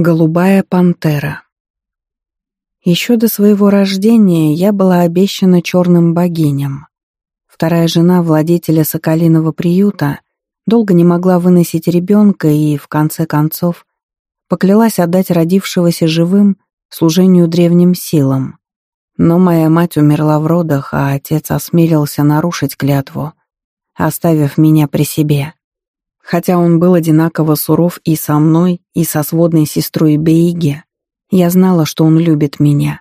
Голубая пантера. Еще до своего рождения я была обещана черным богиням. Вторая жена владетеля Соколиного приюта долго не могла выносить ребенка и, в конце концов, поклялась отдать родившегося живым служению древним силам. Но моя мать умерла в родах, а отец осмелился нарушить клятву, оставив меня при себе. Хотя он был одинаково суров и со мной, и со сводной сестрой Бейге, я знала, что он любит меня.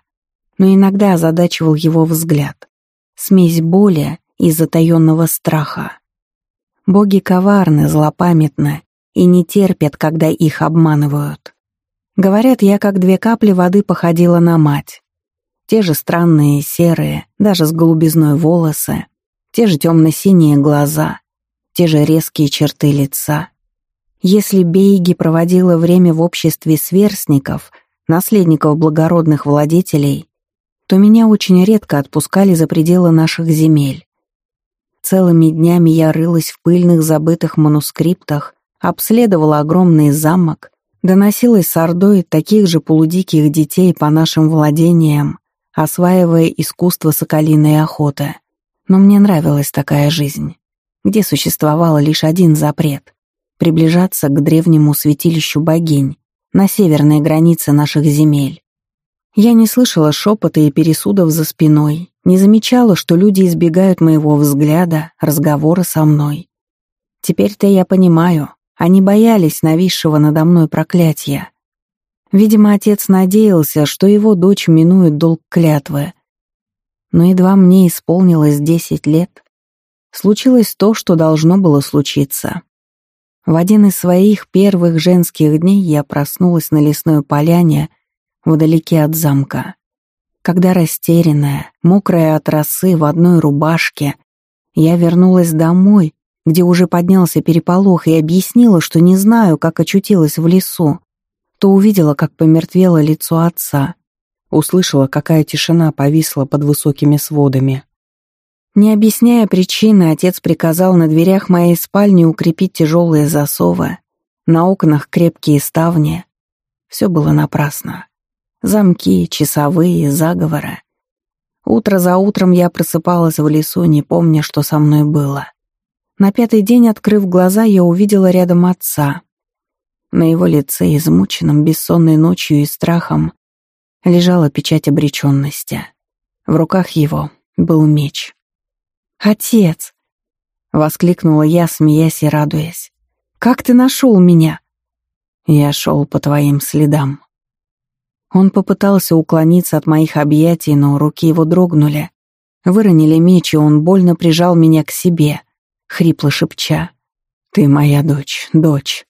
Но иногда озадачивал его взгляд. Смесь боли и затаённого страха. Боги коварны, злопамятны и не терпят, когда их обманывают. Говорят, я как две капли воды походила на мать. Те же странные, серые, даже с голубизной волосы, те же темно-синие глаза — те же резкие черты лица. Если Бейги проводила время в обществе сверстников, наследников благородных владетелей, то меня очень редко отпускали за пределы наших земель. Целыми днями я рылась в пыльных забытых манускриптах, обследовала огромный замок, доносилась с ордой таких же полудиких детей по нашим владениям, осваивая искусство соколиной охоты. Но мне нравилась такая жизнь где существовал лишь один запрет — приближаться к древнему святилищу богинь на северной границе наших земель. Я не слышала шепота и пересудов за спиной, не замечала, что люди избегают моего взгляда, разговора со мной. Теперь-то я понимаю, они боялись нависшего надо мной проклятия. Видимо, отец надеялся, что его дочь минует долг клятвы. Но едва мне исполнилось десять лет, случилось то, что должно было случиться. В один из своих первых женских дней я проснулась на лесной поляне вдалеке от замка. Когда растерянная, мокрая от росы в одной рубашке, я вернулась домой, где уже поднялся переполох, и объяснила, что не знаю, как очутилась в лесу, то увидела, как помертвело лицо отца. Услышала, какая тишина повисла под высокими сводами. Не объясняя причины, отец приказал на дверях моей спальни укрепить тяжелые засовы, на окнах крепкие ставни. Все было напрасно. Замки, часовые, заговоры. Утро за утром я просыпалась в лесу, не помня, что со мной было. На пятый день, открыв глаза, я увидела рядом отца. На его лице, измученном бессонной ночью и страхом, лежала печать обреченности. В руках его был меч. «Отец!» — воскликнула я, смеясь и радуясь. «Как ты нашел меня?» «Я шел по твоим следам». Он попытался уклониться от моих объятий, но руки его дрогнули. Выронили меч, и он больно прижал меня к себе, хрипло шепча. «Ты моя дочь, дочь.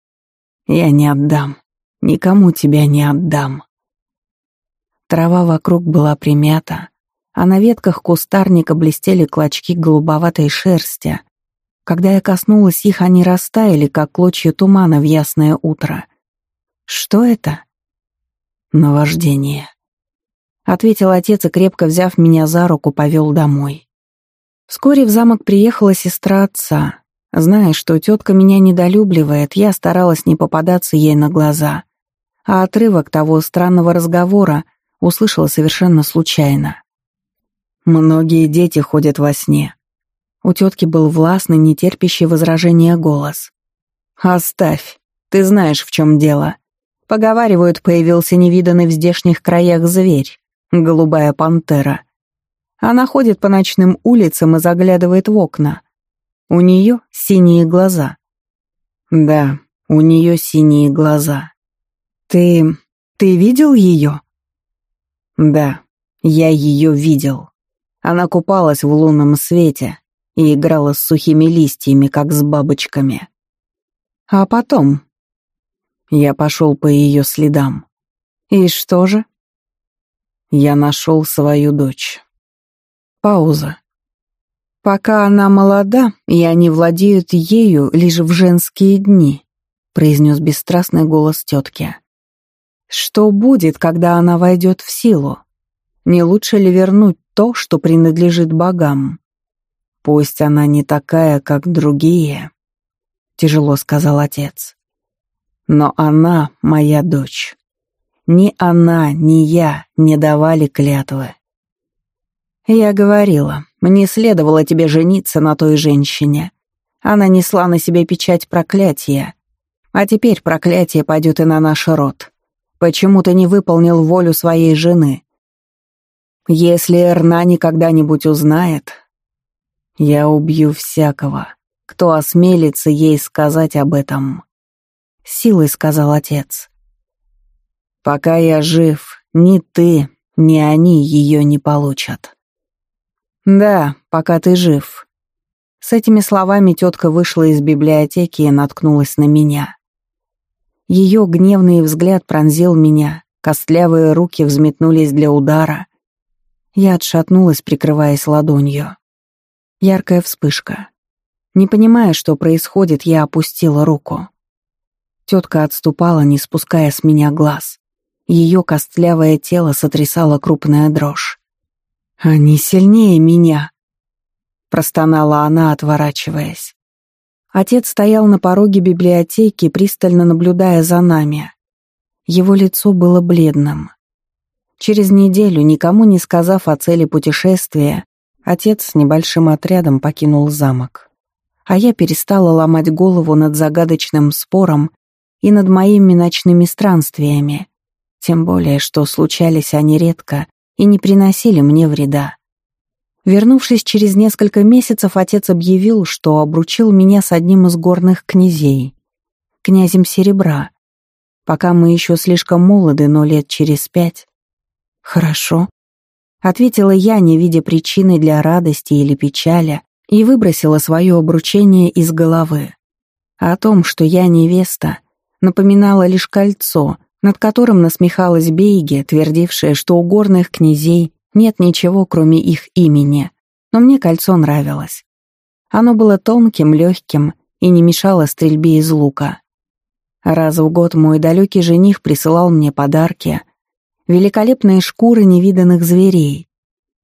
Я не отдам. Никому тебя не отдам». Трава вокруг была примята, а на ветках кустарника блестели клочки голубоватой шерсти. Когда я коснулась их, они растаяли, как клочья тумана в ясное утро. «Что это?» «Наваждение», — ответил отец и, крепко взяв меня за руку, повел домой. Вскоре в замок приехала сестра отца. Зная, что тетка меня недолюбливает, я старалась не попадаться ей на глаза. А отрывок того странного разговора услышала совершенно случайно. Многие дети ходят во сне. У тетки был властный, нетерпящий возражения голос. «Оставь. Ты знаешь, в чем дело. Поговаривают, появился невиданный в здешних краях зверь, голубая пантера. Она ходит по ночным улицам и заглядывает в окна. У нее синие глаза. Да, у нее синие глаза. Ты... ты видел ее? Да, я ее видел. Она купалась в лунном свете и играла с сухими листьями, как с бабочками. А потом я пошел по ее следам. И что же? Я нашел свою дочь. Пауза. «Пока она молода, и они владеют ею лишь в женские дни», произнес бесстрастный голос тетки. «Что будет, когда она войдет в силу? Не лучше ли вернуть то, что принадлежит богам. Пусть она не такая, как другие, тяжело сказал отец. Но она моя дочь. Ни она, ни я не давали клятвы. Я говорила, мне следовало тебе жениться на той женщине. Она несла на себе печать проклятия. А теперь проклятие пойдет и на наш род. Почему ты не выполнил волю своей жены? Если Эрна никогда-нибудь узнает, я убью всякого, кто осмелится ей сказать об этом. Силой сказал отец. Пока я жив, ни ты, ни они ее не получат. Да, пока ты жив. С этими словами тетка вышла из библиотеки и наткнулась на меня. Ее гневный взгляд пронзил меня, костлявые руки взметнулись для удара. Я отшатнулась, прикрываясь ладонью. Яркая вспышка. Не понимая, что происходит, я опустила руку. Тетка отступала, не спуская с меня глаз. Ее костлявое тело сотрясало крупная дрожь. «Они сильнее меня», — простонала она, отворачиваясь. Отец стоял на пороге библиотеки, пристально наблюдая за нами. Его лицо было бледным. Через неделю, никому не сказав о цели путешествия, отец с небольшим отрядом покинул замок. А я перестала ломать голову над загадочным спором и над моими ночными странствиями, тем более, что случались они редко и не приносили мне вреда. Вернувшись через несколько месяцев, отец объявил, что обручил меня с одним из горных князей, князем Серебра. Пока мы еще слишком молоды, но лет через пять. «Хорошо», — ответила я, не видя причины для радости или печали, и выбросила свое обручение из головы. О том, что я невеста, напоминало лишь кольцо, над которым насмехалась Бейге, твердившая, что у горных князей нет ничего, кроме их имени. Но мне кольцо нравилось. Оно было тонким, легким и не мешало стрельбе из лука. Раз в год мой далекий жених присылал мне подарки, великолепные шкуры невиданных зверей,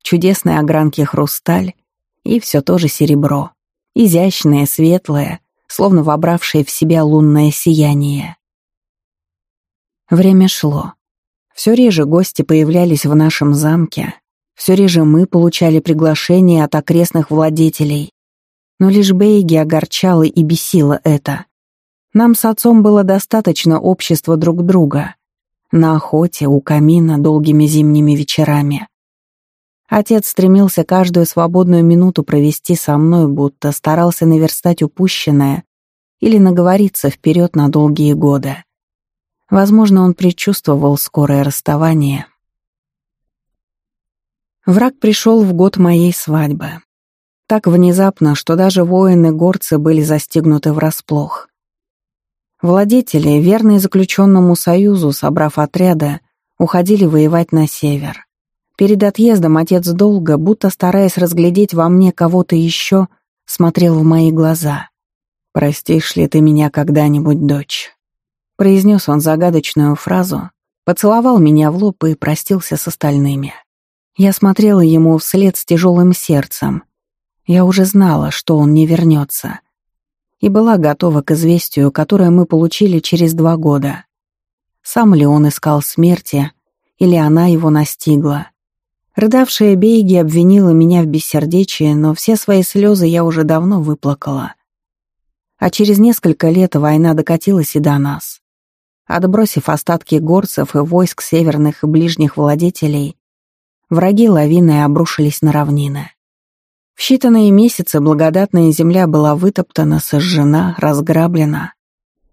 чудесные огранки хрусталь и все то же серебро, изящное, светлое, словно вобравшее в себя лунное сияние. Время шло. Все реже гости появлялись в нашем замке, все реже мы получали приглашения от окрестных владетелей. Но лишь Бейги огорчало и бесило это. Нам с отцом было достаточно общества друг друга. На охоте, у камина, долгими зимними вечерами. Отец стремился каждую свободную минуту провести со мной, будто старался наверстать упущенное или наговориться вперед на долгие годы. Возможно, он предчувствовал скорое расставание. Враг пришел в год моей свадьбы. Так внезапно, что даже воины-горцы были застигнуты врасплох. Владетели, верные заключенному союзу, собрав отряды, уходили воевать на север. Перед отъездом отец долго, будто стараясь разглядеть во мне кого-то еще, смотрел в мои глаза. «Простишь ли ты меня когда-нибудь, дочь?» Произнес он загадочную фразу, поцеловал меня в лоб и простился с остальными. Я смотрела ему вслед с тяжелым сердцем. Я уже знала, что он не вернется. И была готова к известию, которое мы получили через два года. Сам ли он искал смерти, или она его настигла? Рыдавшая Бейги обвинила меня в бессердечии, но все свои слезы я уже давно выплакала. А через несколько лет война докатилась и до нас. Отбросив остатки горцев и войск северных и ближних владетелей, враги лавины обрушились на равнины. В считанные месяцы благодатная земля была вытоптана, сожжена, разграблена.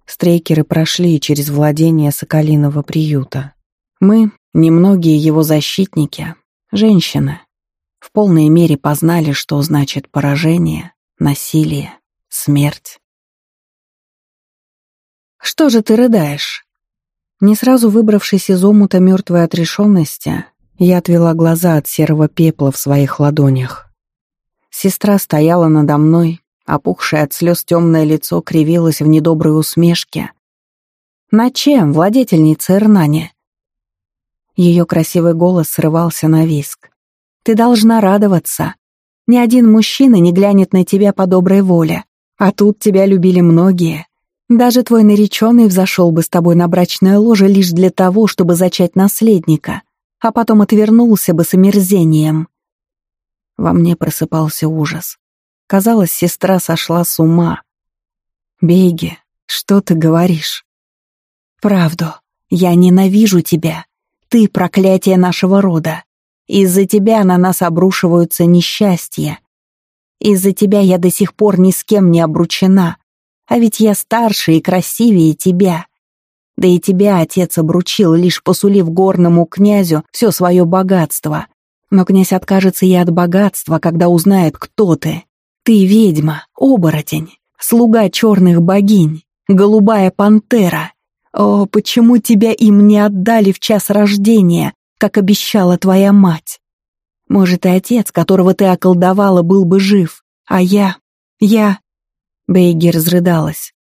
Стрейкеры прошли через владение Соколиного приюта. Мы, немногие его защитники, женщины, в полной мере познали, что значит поражение, насилие, смерть. «Что же ты рыдаешь?» Не сразу выбравшись из омута мертвой отрешенности, я отвела глаза от серого пепла в своих ладонях. Сестра стояла надо мной, опухшее от слез темное лицо кривилось в недоброй усмешке. «На чем, владетельница Эрнани?» Ее красивый голос срывался на виск. «Ты должна радоваться. Ни один мужчина не глянет на тебя по доброй воле, а тут тебя любили многие. Даже твой нареченный взошел бы с тобой на брачное ложе лишь для того, чтобы зачать наследника, а потом отвернулся бы с омерзением. Во мне просыпался ужас. Казалось, сестра сошла с ума. «Беги, что ты говоришь?» «Правду. Я ненавижу тебя. Ты — проклятие нашего рода. Из-за тебя на нас обрушиваются несчастья. Из-за тебя я до сих пор ни с кем не обручена. А ведь я старше и красивее тебя. Да и тебя отец обручил, лишь посулив горному князю все свое богатство. Но князь откажется и от богатства, когда узнает, кто ты. Ты ведьма, оборотень, слуга черных богинь, голубая пантера. О, почему тебя им не отдали в час рождения, как обещала твоя мать? Может, и отец, которого ты околдовала, был бы жив, а я... я... Бейги разрыдалась.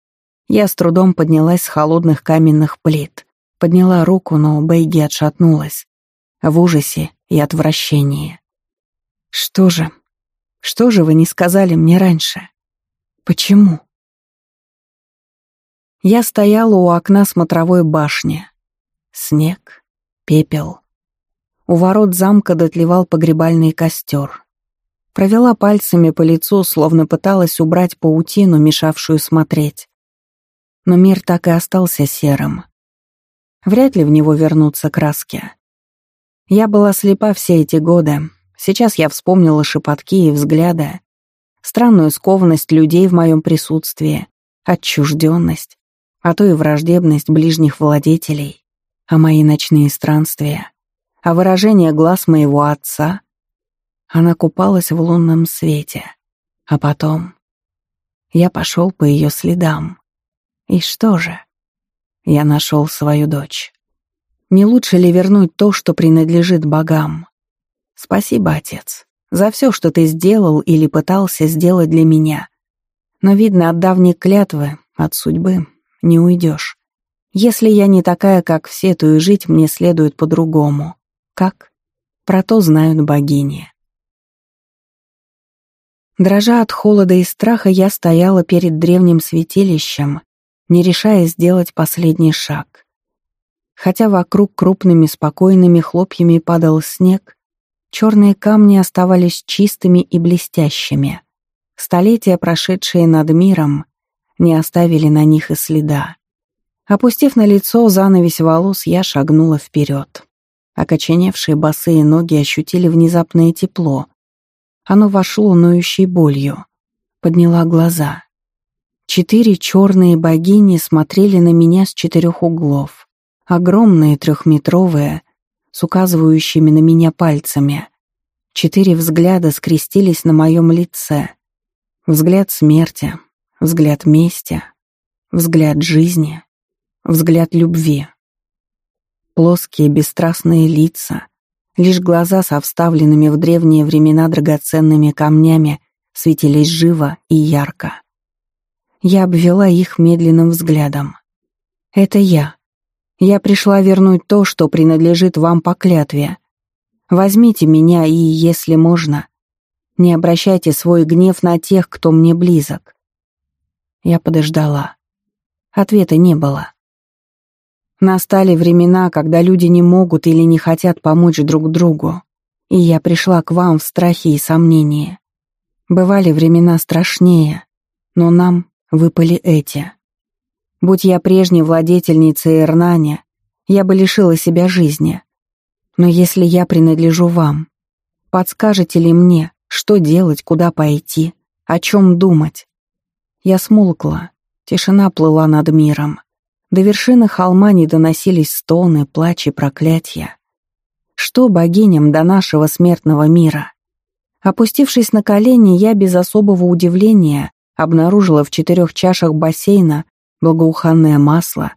Я с трудом поднялась с холодных каменных плит. Подняла руку, но Бейги отшатнулась. В ужасе и отвращении. «Что же? Что же вы не сказали мне раньше? Почему?» Я стояла у окна смотровой башни. Снег, пепел. У ворот замка дотлевал погребальный костер. Провела пальцами по лицу, словно пыталась убрать паутину, мешавшую смотреть. Но мир так и остался серым. Вряд ли в него вернутся краски. Я была слепа все эти годы. Сейчас я вспомнила шепотки и взгляды, странную скованность людей в моем присутствии, отчужденность, а то и враждебность ближних владетелей, а мои ночные странствия, а выражение глаз моего отца — она купалась в лунном свете. А потом... Я пошел по ее следам. И что же? Я нашел свою дочь. Не лучше ли вернуть то, что принадлежит богам? Спасибо, отец, за все, что ты сделал или пытался сделать для меня. Но, видно, от давней клятвы, от судьбы, не уйдешь. Если я не такая, как все, то и жить мне следует по-другому. Как? Про то знают богини. Дрожа от холода и страха, я стояла перед древним святилищем, не решая сделать последний шаг. Хотя вокруг крупными спокойными хлопьями падал снег, черные камни оставались чистыми и блестящими. Столетия, прошедшие над миром, не оставили на них и следа. Опустив на лицо занавесь волос, я шагнула вперед. Окоченевшие босые ноги ощутили внезапное тепло, оно вошло ноющей болью. Подняла глаза. Четыре черные богини смотрели на меня с четырех углов. Огромные, трехметровые, с указывающими на меня пальцами. Четыре взгляда скрестились на моем лице. Взгляд смерти, взгляд мести, взгляд жизни, взгляд любви. Плоские бесстрастные лица, Лишь глаза со вставленными в древние времена драгоценными камнями светились живо и ярко. Я обвела их медленным взглядом. «Это я. Я пришла вернуть то, что принадлежит вам по клятве. Возьмите меня и, если можно, не обращайте свой гнев на тех, кто мне близок». Я подождала. Ответа не было. Настали времена, когда люди не могут или не хотят помочь друг другу, и я пришла к вам в страхе и сомнении. Бывали времена страшнее, но нам выпали эти. Будь я прежней владетельницей Эрнани, я бы лишила себя жизни. Но если я принадлежу вам, подскажете ли мне, что делать, куда пойти, о чем думать? Я смолкла, тишина плыла над миром. До вершины холма не доносились стоны, плач и проклятия. Что богиням до нашего смертного мира? Опустившись на колени, я без особого удивления обнаружила в четырех чашах бассейна благоуханное масло.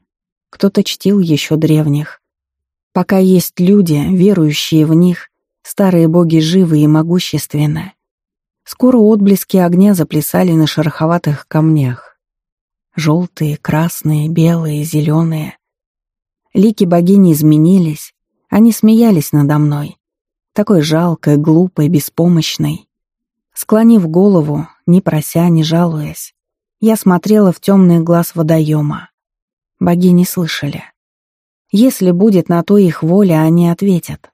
Кто-то чтил еще древних. Пока есть люди, верующие в них, старые боги живы и могущественны. Скоро отблески огня заплясали на шероховатых камнях. Желтые, красные, белые, зеленые. Лики богини изменились, они смеялись надо мной. Такой жалкой, глупой, беспомощной. Склонив голову, не прося, не жалуясь, Я смотрела в темный глаз водоема. Богини слышали. Если будет на то их воля, они ответят.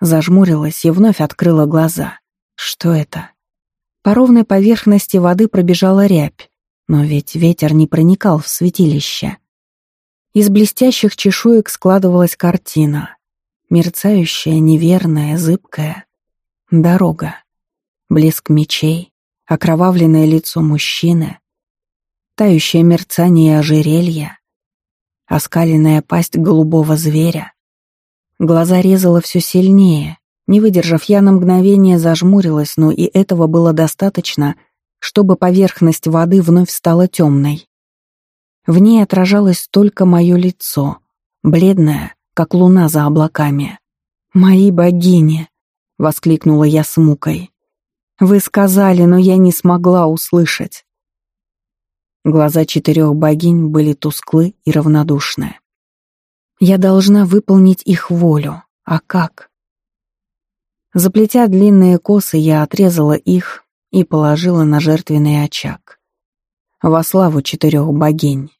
Зажмурилась и вновь открыла глаза. Что это? По ровной поверхности воды пробежала рябь, но ведь ветер не проникал в святилище. Из блестящих чешуек складывалась картина. Мерцающая, неверная, зыбкая. Дорога. Блеск мечей, окровавленное лицо мужчины, тающее мерцание ожерелья, оскаленная пасть голубого зверя. Глаза резала все сильнее. Не выдержав, я на мгновение зажмурилась, но и этого было достаточно, чтобы поверхность воды вновь стала темной. В ней отражалось только мое лицо, бледное, как луна за облаками. «Мои богини!» — воскликнула я с мукой. «Вы сказали, но я не смогла услышать». Глаза четырех богинь были тусклы и равнодушны. Я должна выполнить их волю. А как? Заплетя длинные косы, я отрезала их и положила на жертвенный очаг. Во славу четырех богинь.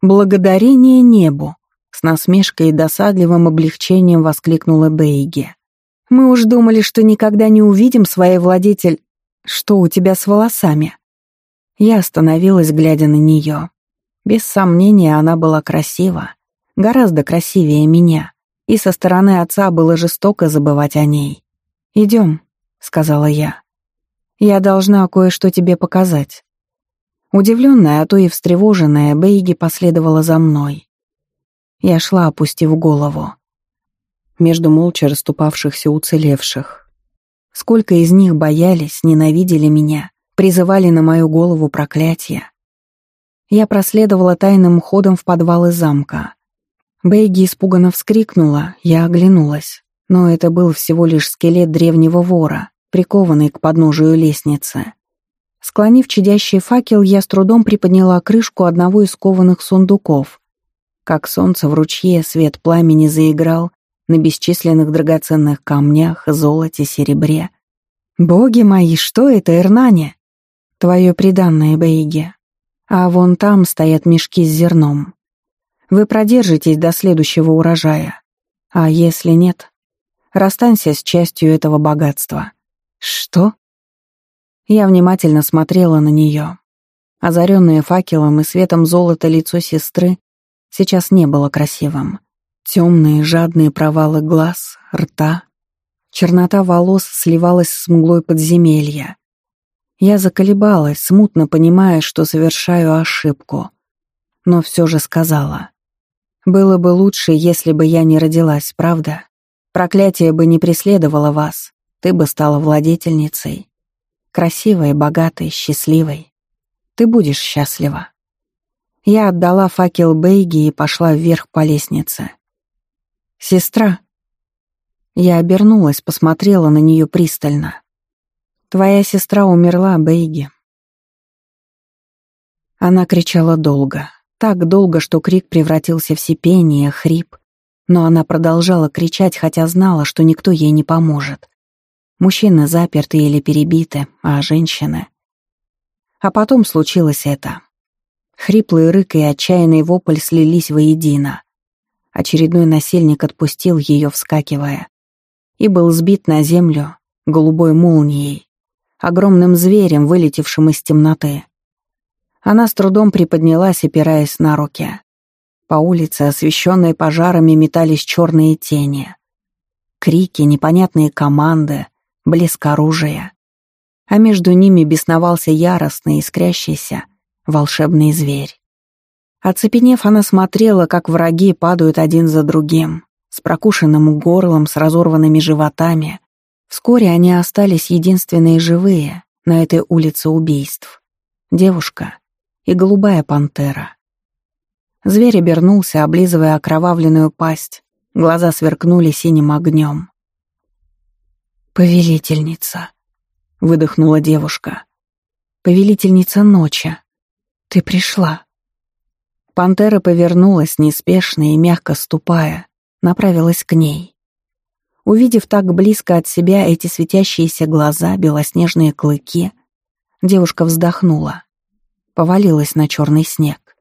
«Благодарение небу!» — с насмешкой и досадливым облегчением воскликнула Бейги. «Мы уж думали, что никогда не увидим своей владетель... Что у тебя с волосами?» Я остановилась, глядя на нее. Без сомнения, она была красива, гораздо красивее меня, и со стороны отца было жестоко забывать о ней. «Идем», — сказала я. «Я должна кое-что тебе показать». Удивленная, а то и встревоженная, Бейги последовала за мной. Я шла, опустив голову. Между молча расступавшихся уцелевших. Сколько из них боялись, ненавидели меня, призывали на мою голову проклятия. Я проследовала тайным ходом в подвалы замка. Бейги испуганно вскрикнула, я оглянулась. Но это был всего лишь скелет древнего вора, прикованный к подножию лестницы. Склонив чадящий факел, я с трудом приподняла крышку одного из кованых сундуков. Как солнце в ручье, свет пламени заиграл на бесчисленных драгоценных камнях, золоте, серебре. «Боги мои, что это, Эрнане?» Твое приданное, Бейге. А вон там стоят мешки с зерном. Вы продержитесь до следующего урожая. А если нет, расстанься с частью этого богатства. Что? Я внимательно смотрела на нее. Озаренное факелом и светом золота лицо сестры сейчас не было красивым. Темные жадные провалы глаз, рта. Чернота волос сливалась с мглой подземелья. Я заколебалась, смутно понимая, что совершаю ошибку. Но все же сказала. «Было бы лучше, если бы я не родилась, правда? Проклятие бы не преследовало вас, ты бы стала владетельницей. Красивой, богатой, счастливой. Ты будешь счастлива». Я отдала факел Бейги и пошла вверх по лестнице. «Сестра». Я обернулась, посмотрела на нее пристально. Твоя сестра умерла, Бейги. Она кричала долго, так долго, что крик превратился в сипение, хрип. Но она продолжала кричать, хотя знала, что никто ей не поможет. Мужчины заперты или перебиты, а женщины... А потом случилось это. Хриплый рык и отчаянный вопль слились воедино. Очередной насильник отпустил ее, вскакивая, и был сбит на землю голубой молнией огромным зверем, вылетевшим из темноты. Она с трудом приподнялась, опираясь на руки. По улице, освещенной пожарами, метались черные тени. Крики, непонятные команды, блеск оружия. А между ними бесновался яростный, искрящийся, волшебный зверь. Оцепенев, она смотрела, как враги падают один за другим, с прокушенным горлом, с разорванными животами, Вскоре они остались единственные живые на этой улице убийств. Девушка и голубая пантера. Зверь обернулся, облизывая окровавленную пасть. Глаза сверкнули синим огнем. «Повелительница», — выдохнула девушка. «Повелительница ночи. Ты пришла». Пантера повернулась неспешно и мягко ступая, направилась к ней. Увидев так близко от себя эти светящиеся глаза, белоснежные клыки, Девушка вздохнула. Повалилась на черный снег.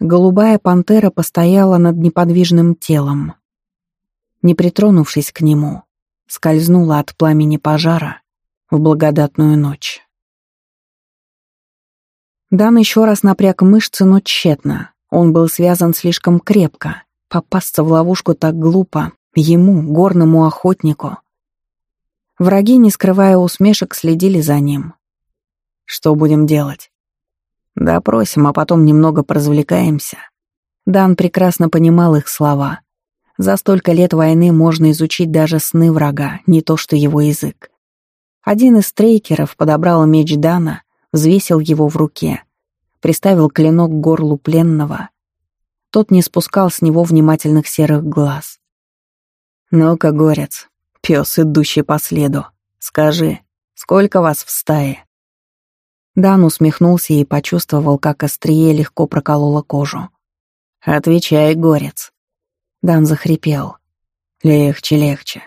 Голубая пантера постояла над неподвижным телом. Не притронувшись к нему, скользнула от пламени пожара в благодатную ночь. Дан еще раз напряг мышцы, но тщетно. Он был связан слишком крепко. Попасться в ловушку так глупо. Ему, горному охотнику. Враги, не скрывая усмешек, следили за ним. «Что будем делать?» «Допросим, а потом немного поразвлекаемся». Дан прекрасно понимал их слова. За столько лет войны можно изучить даже сны врага, не то что его язык. Один из стрейкеров подобрал меч Дана взвесил его в руке, приставил клинок к горлу пленного. Тот не спускал с него внимательных серых глаз. «Ну-ка, горец, пес, идущий по следу, скажи, сколько вас в стае?» Дан усмехнулся и почувствовал, как острие легко прокололо кожу. «Отвечай, горец». Дан захрипел. «Легче, легче».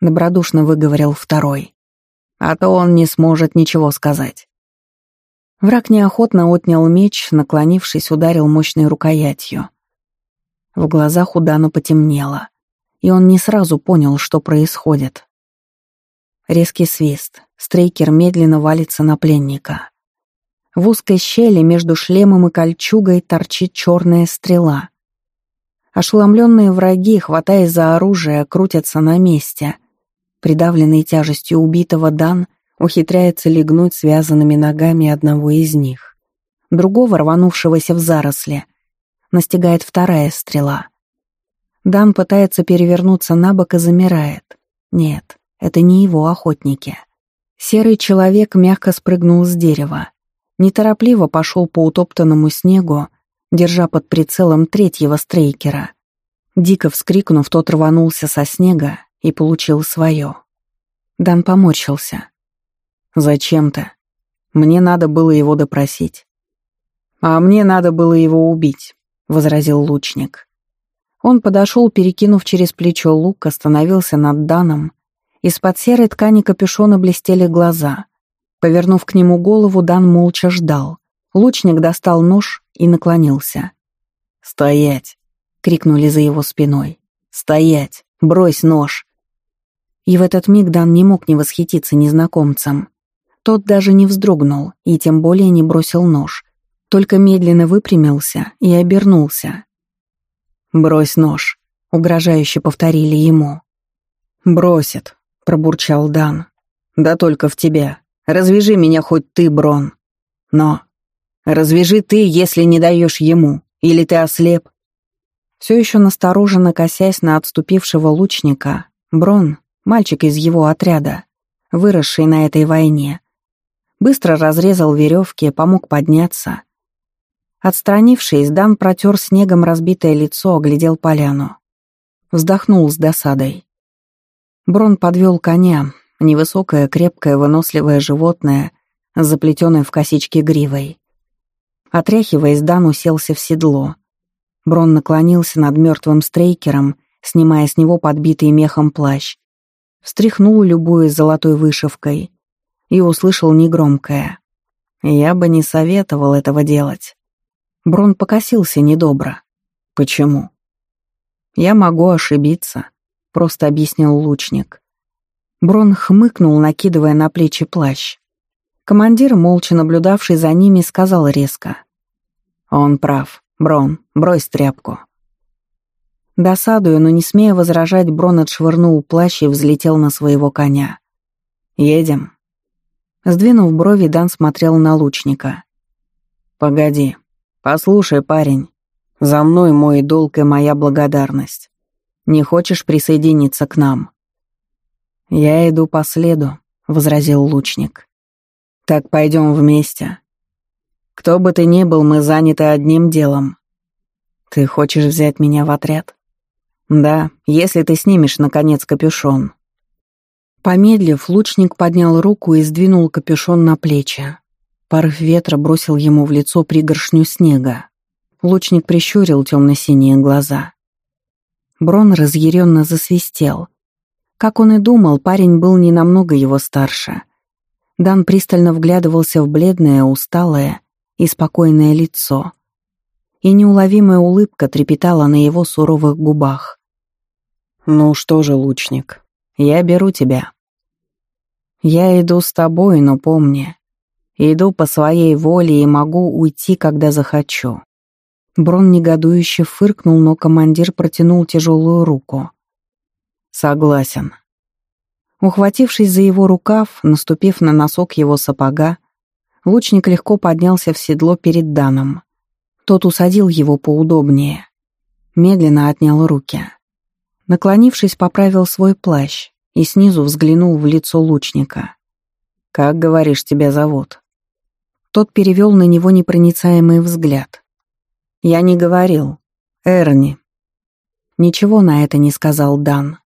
Добродушно выговорил второй. «А то он не сможет ничего сказать. Враг неохотно отнял меч, наклонившись, ударил мощной рукоятью. В глазах у Дана потемнело, и он не сразу понял, что происходит. Резкий свист. Стрейкер медленно валится на пленника. В узкой щели между шлемом и кольчугой торчит черная стрела. Ошеломленные враги, хватаясь за оружие, крутятся на месте. Придавленный тяжестью убитого Дан ухитряется легнуть связанными ногами одного из них. Другого, рванувшегося в заросли, настигает вторая стрела. Дан пытается перевернуться на бок и замирает. Нет, это не его охотники. Серый человек мягко спрыгнул с дерева. Неторопливо пошел по утоптанному снегу, держа под прицелом третьего стрейкера. Дико вскрикнув, тот рванулся со снега и получил свое. Дан поморщился. Зачем-то. Мне надо было его допросить. А мне надо было его убить, возразил лучник. Он подошел, перекинув через плечо лук, остановился над Даном. Из-под серой ткани капюшона блестели глаза. Повернув к нему голову, Дан молча ждал. Лучник достал нож и наклонился. «Стоять!» — крикнули за его спиной. «Стоять! Брось нож!» И в этот миг Дан не мог не восхититься незнакомцем. Тот даже не вздрогнул и тем более не бросил нож, только медленно выпрямился и обернулся. «Брось нож», — угрожающе повторили ему. «Бросит», — пробурчал Дан. «Да только в тебя. Развяжи меня хоть ты, Брон. Но развяжи ты, если не даешь ему, или ты ослеп». Все еще настороженно косясь на отступившего лучника, Брон, мальчик из его отряда, выросший на этой войне, Быстро разрезал веревки, помог подняться. Отстранившись, Дан протер снегом разбитое лицо, оглядел поляну. Вздохнул с досадой. Брон подвел коня, невысокое, крепкое, выносливое животное, заплетенное в косички гривой. Отряхиваясь, Дан уселся в седло. Брон наклонился над мертвым стрейкером, снимая с него подбитый мехом плащ. Встряхнул любую золотой вышивкой и услышал негромкое. «Я бы не советовал этого делать». Брон покосился недобро. «Почему?» «Я могу ошибиться», — просто объяснил лучник. Брон хмыкнул, накидывая на плечи плащ. Командир, молча наблюдавший за ними, сказал резко. «Он прав. Брон, брось тряпку». Досадуя, но не смея возражать, Брон отшвырнул плащ и взлетел на своего коня. «Едем». Сдвинув брови, Дан смотрел на лучника. «Погоди. Послушай, парень. За мной мой долг и моя благодарность. Не хочешь присоединиться к нам?» «Я иду по следу», — возразил лучник. «Так пойдем вместе. Кто бы ты ни был, мы заняты одним делом. Ты хочешь взять меня в отряд?» «Да, если ты снимешь, наконец, капюшон». Помедлив, лучник поднял руку и сдвинул капюшон на плечи. Порыв ветра бросил ему в лицо пригоршню снега. Лучник прищурил темно-синие глаза. Брон разъяренно засвистел. Как он и думал, парень был не намного его старше. Дан пристально вглядывался в бледное, усталое и спокойное лицо. И неуловимая улыбка трепетала на его суровых губах. «Ну что же, лучник, я беру тебя. Я иду с тобой, но помни, иду по своей воле и могу уйти, когда захочу». Брон негодующе фыркнул, но командир протянул тяжелую руку. «Согласен», Ухватившись за его рукав, наступив на носок его сапога, лучник легко поднялся в седло перед Даном. Тот усадил его поудобнее. Медленно отнял руки. Наклонившись, поправил свой плащ и снизу взглянул в лицо лучника. «Как, говоришь, тебя зовут?» Тот перевел на него непроницаемый взгляд. «Я не говорил. Эрни». Ничего на это не сказал Дан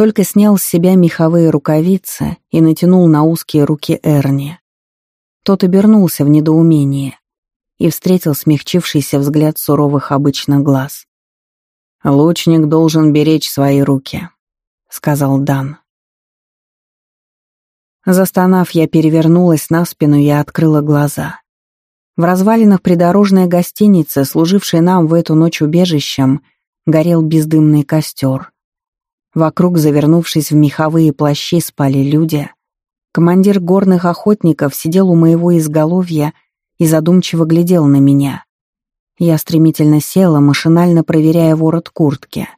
только снял с себя меховые рукавицы и натянул на узкие руки Эрни. Тот обернулся в недоумении и встретил смягчившийся взгляд суровых обычно глаз. «Лучник должен беречь свои руки», — сказал Дан. Застонав, я перевернулась на спину и открыла глаза. В развалинах придорожной гостиницы, служившей нам в эту ночь убежищем, горел бездымный костер. Вокруг, завернувшись в меховые плащи, спали люди. Командир горных охотников сидел у моего изголовья и задумчиво глядел на меня. Я стремительно села, машинально проверяя ворот куртки.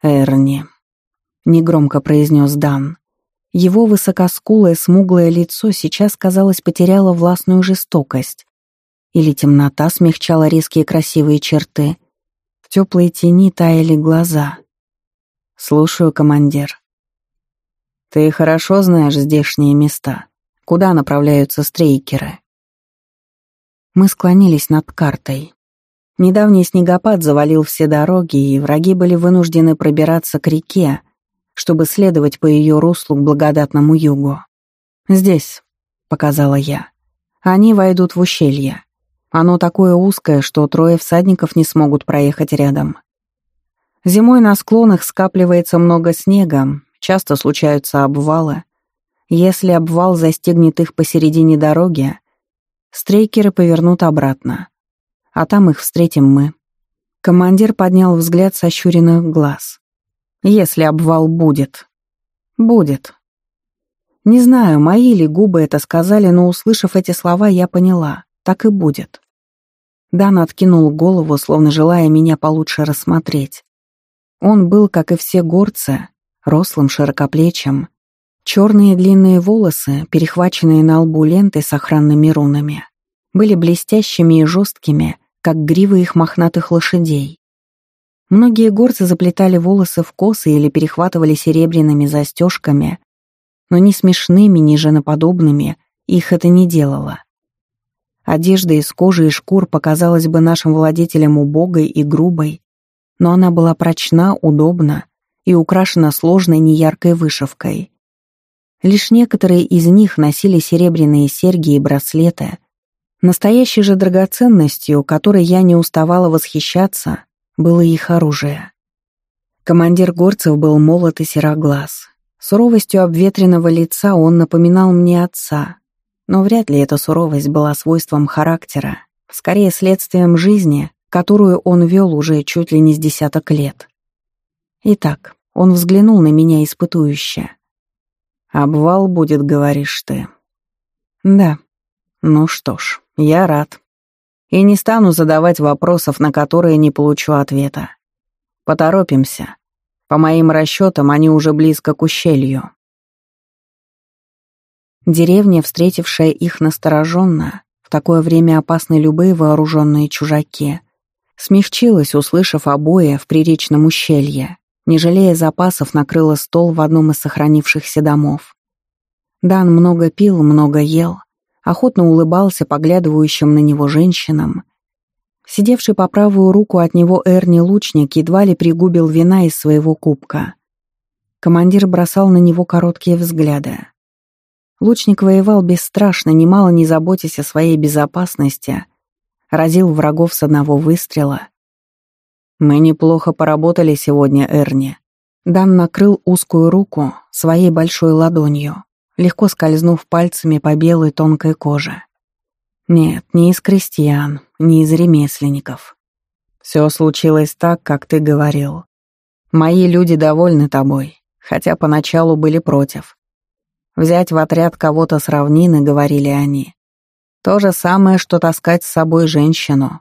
«Эрни», — негромко произнес Дан. Его высокоскулое, смуглое лицо сейчас, казалось, потеряло властную жестокость. Или темнота смягчала резкие красивые черты. В теплой тени таяли глаза. «Слушаю, командир». «Ты хорошо знаешь здешние места. Куда направляются стрейкеры?» Мы склонились над картой. Недавний снегопад завалил все дороги, и враги были вынуждены пробираться к реке, чтобы следовать по ее руслу к благодатному югу. «Здесь», — показала я, — «они войдут в ущелье. Оно такое узкое, что трое всадников не смогут проехать рядом. Зимой на склонах скапливается много снега, часто случаются обвалы. Если обвал застигнет их посередине дороги, стрейкеры повернут обратно. А там их встретим мы. Командир поднял взгляд с ощуренных глаз. Если обвал будет. Будет. Не знаю, мои ли губы это сказали, но, услышав эти слова, я поняла. Так и будет. Дан откинул голову, словно желая меня получше рассмотреть. Он был, как и все горцы, рослым, широкоплечим. Черные длинные волосы, перехваченные на лбу лентой с охранными рунами, были блестящими и жесткими, как гривы их мохнатых лошадей. Многие горцы заплетали волосы в косы или перехватывали серебряными застежками, но ни смешными, ни женоподобными их это не делало. Одежда из кожи и шкур показалась бы нашим владетелям убогой и грубой, но она была прочна, удобна и украшена сложной неяркой вышивкой. Лишь некоторые из них носили серебряные серьги и браслеты. Настоящей же драгоценностью, которой я не уставала восхищаться, было их оружие. Командир горцев был молод и сероглаз. Суровостью обветренного лица он напоминал мне отца, но вряд ли эта суровость была свойством характера, скорее следствием жизни, которую он вел уже чуть ли не с десяток лет. Итак, он взглянул на меня испытующе. «Обвал будет, говоришь ты?» «Да». «Ну что ж, я рад. И не стану задавать вопросов, на которые не получу ответа. Поторопимся. По моим расчетам, они уже близко к ущелью». Деревня, встретившая их настороженно, в такое время опасны любые вооруженные чужаки — Смягчилась, услышав обои в приречном ущелье. Не жалея запасов, накрыла стол в одном из сохранившихся домов. Дан много пил, много ел, охотно улыбался поглядывающим на него женщинам. Сидевший по правую руку от него Эрни лучник едва ли пригубил вина из своего кубка. Командир бросал на него короткие взгляды. Лучник воевал бесстрашно, немало не заботясь о своей безопасности, разил врагов с одного выстрела. «Мы неплохо поработали сегодня, Эрни». Дан накрыл узкую руку своей большой ладонью. Легко скользнув пальцами по белой тонкой коже. Нет, не из крестьян, не из ремесленников. Все случилось так, как ты говорил. Мои люди довольны тобой, хотя поначалу были против. Взять в отряд кого-то с равнины, говорили они. То же самое, что таскать с собой женщину.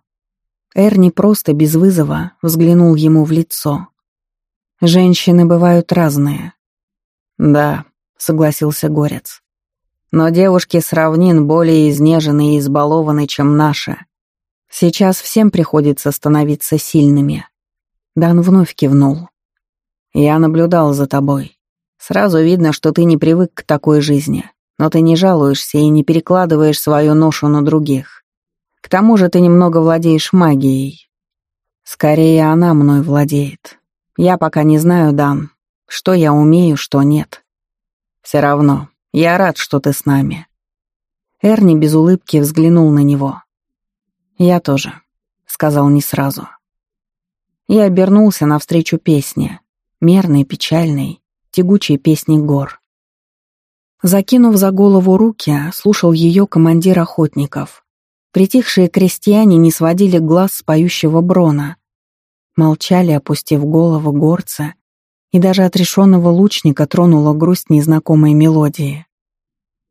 Эрни просто без вызова взглянул ему в лицо. Женщины бывают разные. Да, согласился Горец. Но девушки с равнин более изнежены и избалованы, чем наши. Сейчас всем приходится становиться сильными. Дан вновь кивнул. Я наблюдал за тобой. Сразу видно, что ты не привык к такой жизни, но ты не жалуешься и не перекладываешь свою ношу на других. К тому же ты немного владеешь магией. Скорее, она мной владеет. Я пока не знаю, Дан, что я умею, что нет. Все равно, я рад, что ты с нами. Эрни без улыбки взглянул на него. Я тоже, сказал не сразу. Я обернулся навстречу песне, мерной, печальной, тягучей песни гор. Закинув за голову руки, слушал ее командир охотников. Притихшие крестьяне не сводили глаз с поющего Брона. Молчали, опустив голову горца, и даже отрешенного лучника тронула грусть незнакомой мелодии.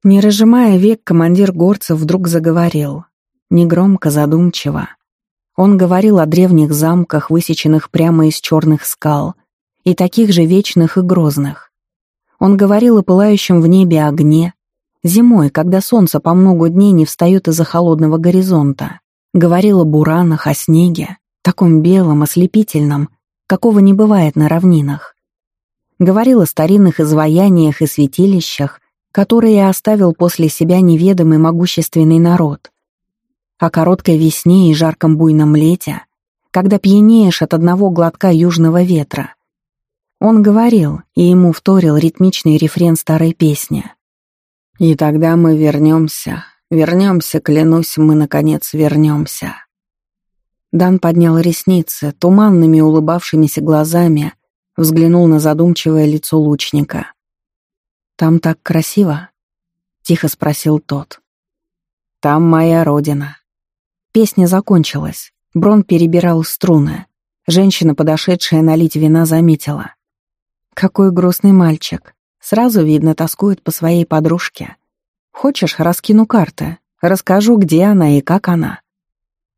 Не разжимая век, командир горцев вдруг заговорил. Негромко, задумчиво. Он говорил о древних замках, высеченных прямо из черных скал, и таких же вечных и грозных. Он говорил о пылающем в небе огне, зимой, когда солнце по много дней не встает из-за холодного горизонта. Говорил о буранах, о снеге, таком белом, ослепительном, какого не бывает на равнинах. Говорил о старинных изваяниях и святилищах, которые оставил после себя неведомый могущественный народ. О короткой весне и жарком буйном лете, когда пьянеешь от одного глотка южного ветра, он говорил, и ему вторил ритмичный рефрен старой песни. «И тогда мы вернемся, вернемся, клянусь, мы, наконец, вернемся». Дан поднял ресницы, туманными улыбавшимися глазами, взглянул на задумчивое лицо лучника. «Там так красиво?» — тихо спросил тот. «Там моя родина». Песня закончилась. Брон перебирал струны. Женщина, подошедшая налить вина, заметила. Какой грустный мальчик. Сразу видно, тоскует по своей подружке. Хочешь, раскину карты. Расскажу, где она и как она.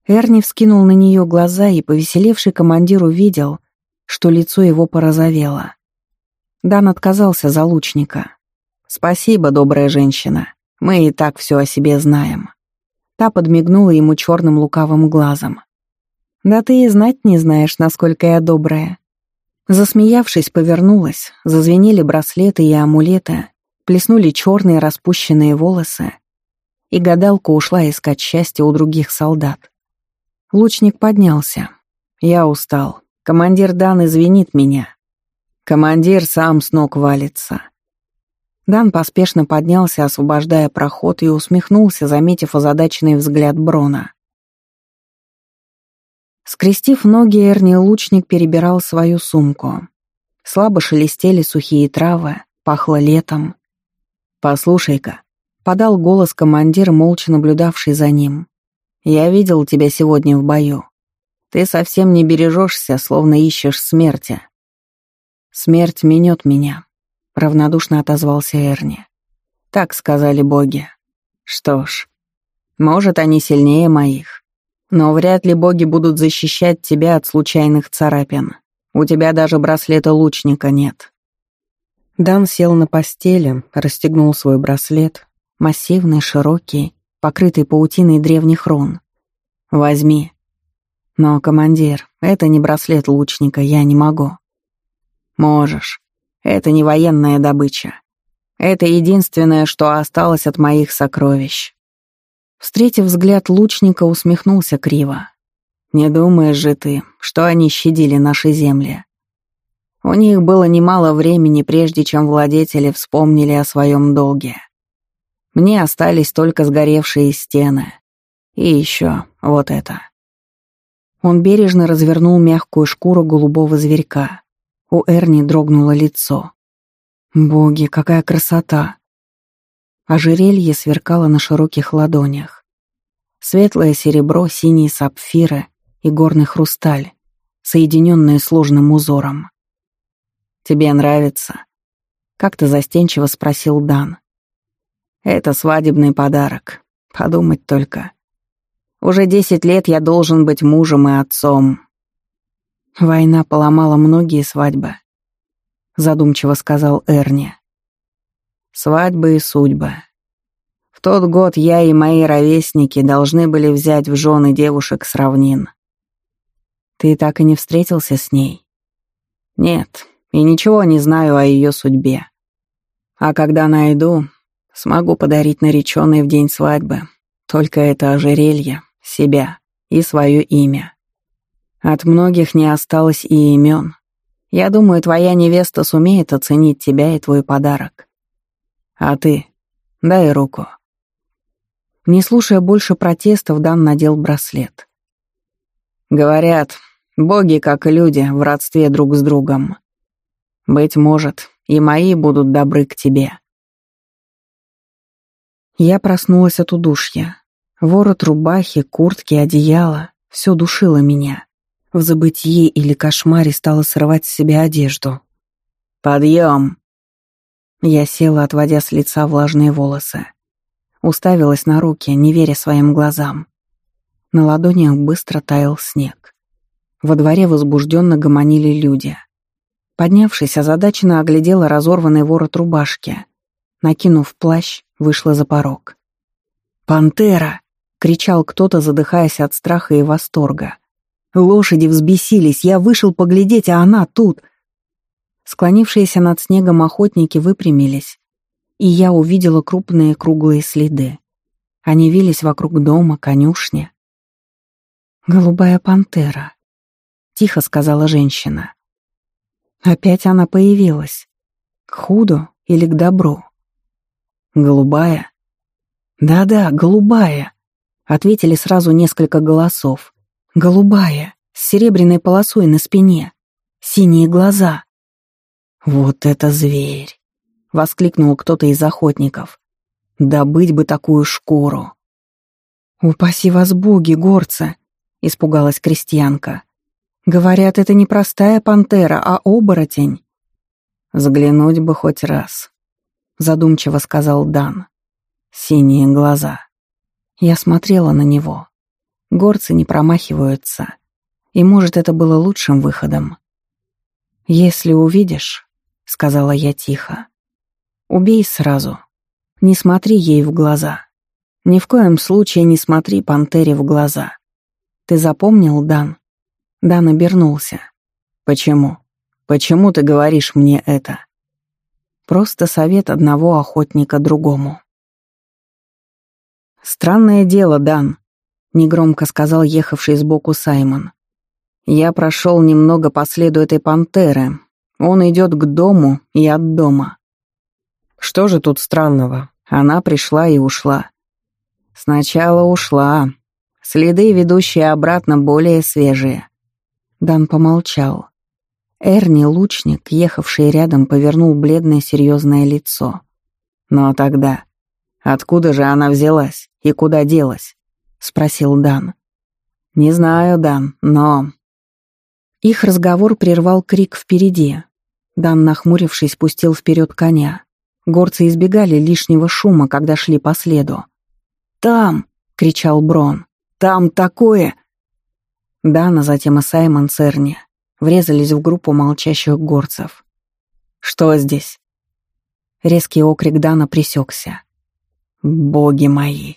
Эрни вскинул на нее глаза, и повеселевший командир увидел, что лицо его порозовело. Дан отказался за лучника. «Спасибо, добрая женщина. Мы и так все о себе знаем». Та подмигнула ему черным лукавым глазом. «Да ты и знать не знаешь, насколько я добрая. Засмеявшись, повернулась, зазвенели браслеты и амулеты, плеснули черные распущенные волосы, и гадалка ушла искать счастье у других солдат. Лучник поднялся. Я устал. Командир Дан извинит меня. Командир сам с ног валится. Дан поспешно поднялся, освобождая проход, и усмехнулся, заметив озадаченный взгляд Брона. Скрестив ноги, Эрни лучник перебирал свою сумку. Слабо шелестели сухие травы, пахло летом. «Послушай-ка», — подал голос командир, молча наблюдавший за ним. «Я видел тебя сегодня в бою. Ты совсем не бережешься, словно ищешь смерти». «Смерть минет меня», — равнодушно отозвался Эрни. «Так сказали боги. Что ж, может, они сильнее моих. Но вряд ли боги будут защищать тебя от случайных царапин. У тебя даже браслета лучника нет. Дан сел на постели, расстегнул свой браслет, массивный, широкий, покрытый паутиной древних рун. «Возьми». «Но, командир, это не браслет лучника, я не могу». «Можешь. Это не военная добыча. Это единственное, что осталось от моих сокровищ. Встретив взгляд лучника, усмехнулся криво. «Не думаешь же ты, что они щадили наши земли?» У них было немало времени, прежде чем владетели вспомнили о своем долге. Мне остались только сгоревшие стены. И еще вот это. Он бережно развернул мягкую шкуру голубого зверька. У Эрни дрогнуло лицо. «Боги, какая красота!» Ожерелье сверкало на широких ладонях. Светлое серебро, синие сапфиры и горный хрусталь, соединенные сложным узором. «Тебе нравится?» — как-то застенчиво спросил Дан. «Это свадебный подарок. Подумать только. Уже десять лет я должен быть мужем и отцом». «Война поломала многие свадьбы», — задумчиво сказал Эрни. «Свадьбы и судьбы. В тот год я и мои ровесники должны были взять в жены девушек с равнин. Ты так и не встретился с ней? Нет, и ничего не знаю о ее судьбе. А когда найду, смогу подарить нареченной в день свадьбы только это ожерелье, себя и свое имя. От многих не осталось и имен. Я думаю, твоя невеста сумеет оценить тебя и твой подарок. А ты? Дай руку. Не слушая больше протестов, Дан надел браслет. Говорят, Боги, как и люди, в родстве друг с другом. Быть может, и мои будут добры к тебе. Я проснулась от удушья. Ворот рубахи, куртки, одеяла — все душило меня. В забытье или кошмаре стала срывать с себя одежду. «Подъем!» Я села, отводя с лица влажные волосы. Уставилась на руки, не веря своим глазам. На ладонях быстро таял снег. Во дворе возбужденно гомонили люди. Поднявшись, озадаченно оглядела разорванный ворот рубашки. Накинув плащ, вышла за порог. «Пантера!» — кричал кто-то, задыхаясь от страха и восторга. «Лошади взбесились, я вышел поглядеть, а она тут!» Склонившиеся над снегом охотники выпрямились, и я увидела крупные круглые следы. Они вились вокруг дома, конюшни. «Голубая пантера», — тихо сказала женщина. Опять она появилась. К худу или к добру? Голубая? Да-да, голубая, ответили сразу несколько голосов. Голубая, с серебряной полосой на спине, синие глаза. Вот это зверь! воскликнул кто-то из охотников. Добыть бы такую шкуру. «Упаси вас боги, горцы!» — испугалась крестьянка. Говорят, это не простая пантера, а оборотень. Взглянуть бы хоть раз, задумчиво сказал Дан. Синие глаза. Я смотрела на него. Горцы не промахиваются. И, может, это было лучшим выходом. «Если увидишь», — сказала я тихо, — «убей сразу. Не смотри ей в глаза. Ни в коем случае не смотри пантере в глаза. Ты запомнил, Дан?» Дан обернулся. «Почему? Почему ты говоришь мне это?» Просто совет одного охотника другому. «Странное дело, Дан», — негромко сказал ехавший сбоку Саймон. «Я прошел немного по следу этой пантеры. Он идет к дому и от дома». «Что же тут странного? Она пришла и ушла». «Сначала ушла. Следы, ведущие обратно, более свежие. Дан помолчал. Эрни, лучник, ехавший рядом, повернул бледное серьезное лицо. «Но тогда... Откуда же она взялась и куда делась?» — спросил Дан. «Не знаю, Дан, но...» Их разговор прервал крик впереди. Дан, нахмурившись, пустил вперед коня. Горцы избегали лишнего шума, когда шли по следу. «Там!» — кричал Брон. «Там такое!» Дана, затем и Саймон Церни врезались в группу молчащих горцев. «Что здесь?» Резкий окрик Дана пресекся. «Боги мои!»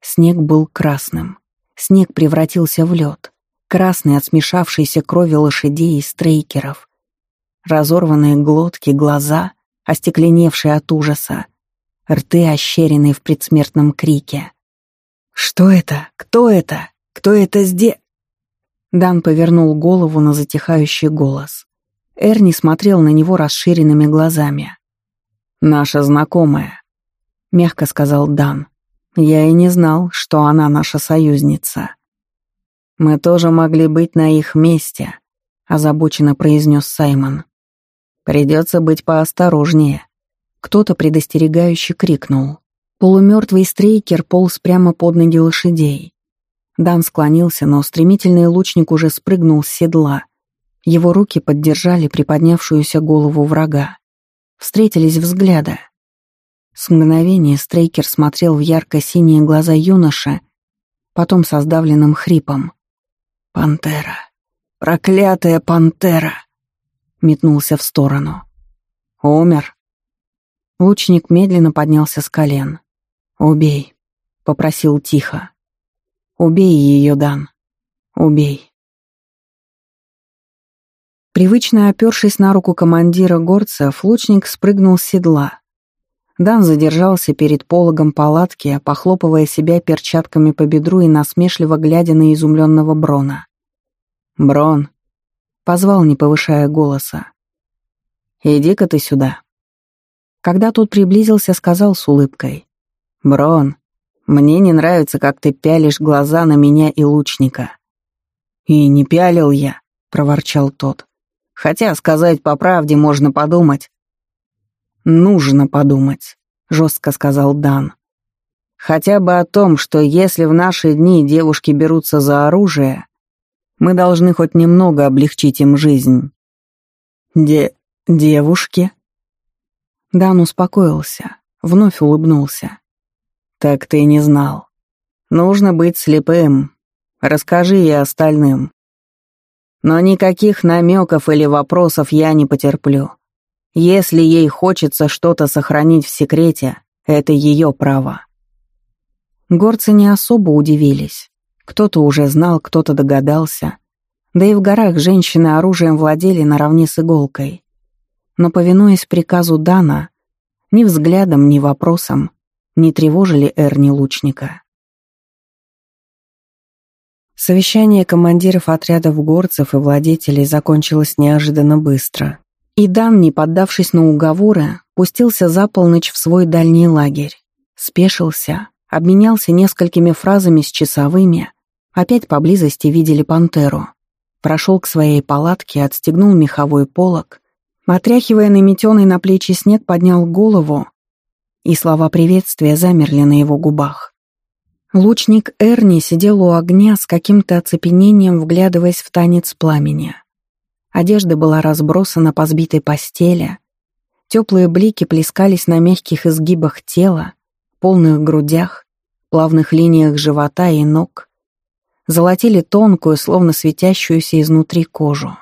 Снег был красным. Снег превратился в лед, красный от смешавшейся крови лошадей и стрейкеров. Разорванные глотки, глаза, остекленевшие от ужаса, рты ощеренные в предсмертном крике. «Что это? Кто это? Кто это здесь?» Дан повернул голову на затихающий голос. Эрни смотрел на него расширенными глазами. «Наша знакомая», — мягко сказал Дан. «Я и не знал, что она наша союзница». «Мы тоже могли быть на их месте», — озабоченно произнес Саймон. «Придется быть поосторожнее. Кто-то предостерегающе крикнул. Полумертвый стрейкер полз прямо под ноги лошадей. Дан склонился, но стремительный лучник уже спрыгнул с седла. Его руки поддержали приподнявшуюся голову врага. Встретились взгляды. С мгновения Стрейкер смотрел в ярко-синие глаза юноши, потом со сдавленным хрипом. «Пантера! Проклятая пантера!» Метнулся в сторону. «Умер!» Лучник медленно поднялся с колен. «Убей», — попросил тихо. «Убей ее, Дан. Убей». Привычно опершись на руку командира горцев, лучник спрыгнул с седла. Дан задержался перед пологом палатки, похлопывая себя перчатками по бедру и насмешливо глядя на изумленного Брона. «Брон», — позвал, не повышая голоса. «Иди-ка ты сюда». Когда тот приблизился, сказал с улыбкой. «Брон, мне не нравится, как ты пялишь глаза на меня и лучника». «И не пялил я», — проворчал тот. «Хотя, сказать по правде, можно подумать». «Нужно подумать», — жестко сказал Дан. «Хотя бы о том, что если в наши дни девушки берутся за оружие, мы должны хоть немного облегчить им жизнь». «Де... девушки?» Дан успокоился, вновь улыбнулся. «Так ты не знал. Нужно быть слепым. Расскажи и остальным. Но никаких намеков или вопросов я не потерплю. Если ей хочется что-то сохранить в секрете, это ее право». Горцы не особо удивились. Кто-то уже знал, кто-то догадался. Да и в горах женщины оружием владели наравне с иголкой. Но, повинуясь приказу Дана, ни взглядом, ни вопросом, не тревожили Эрни лучника. Совещание командиров отрядов горцев и владетелей закончилось неожиданно быстро. И Дан, не поддавшись на уговоры, пустился за полночь в свой дальний лагерь. Спешился, обменялся несколькими фразами с часовыми, опять поблизости видели пантеру. Прошел к своей палатке, отстегнул меховой полог, отряхивая наметенный на плечи снег, поднял голову и слова приветствия замерли на его губах. Лучник Эрни сидел у огня с каким-то оцепенением, вглядываясь в танец пламени. Одежда была разбросана по сбитой постели, теплые блики плескались на мягких изгибах тела, полных грудях, плавных линиях живота и ног, золотили тонкую, словно светящуюся изнутри кожу.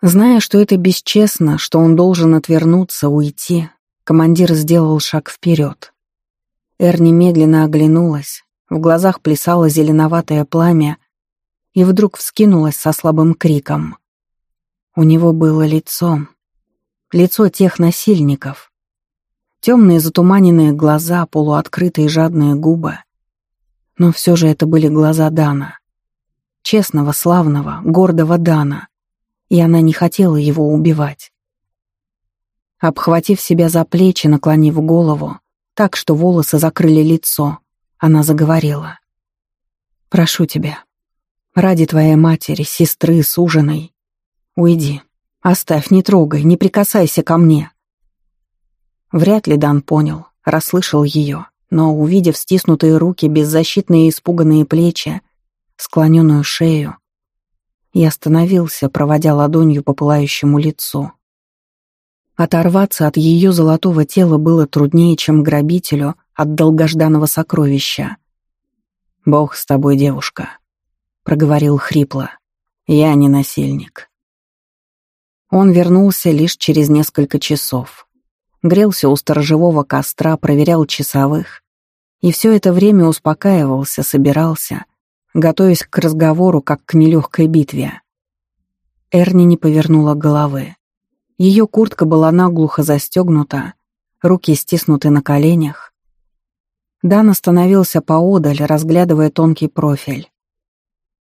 Зная, что это бесчестно, что он должен отвернуться, уйти, Командир сделал шаг вперед. Эрни медленно оглянулась, в глазах плясало зеленоватое пламя и вдруг вскинулась со слабым криком. У него было лицо, лицо тех насильников. Темные затуманенные глаза, полуоткрытые жадные губы. Но все же это были глаза Дана. Честного, славного, гордого Дана. И она не хотела его убивать. Обхватив себя за плечи, наклонив голову, так что волосы закрыли лицо, она заговорила. «Прошу тебя, ради твоей матери, сестры, суженой, уйди, оставь, не трогай, не прикасайся ко мне». Вряд ли Дан понял, расслышал ее, но, увидев стиснутые руки, беззащитные и испуганные плечи, склоненную шею, и остановился, проводя ладонью по пылающему лицу. Оторваться от ее золотого тела было труднее, чем грабителю от долгожданного сокровища. «Бог с тобой, девушка», — проговорил хрипло. «Я не насильник». Он вернулся лишь через несколько часов. Грелся у сторожевого костра, проверял часовых. И все это время успокаивался, собирался, готовясь к разговору, как к нелегкой битве. Эрни не повернула головы. Ее куртка была наглухо застегнута, руки стиснуты на коленях. Дан остановился поодаль, разглядывая тонкий профиль.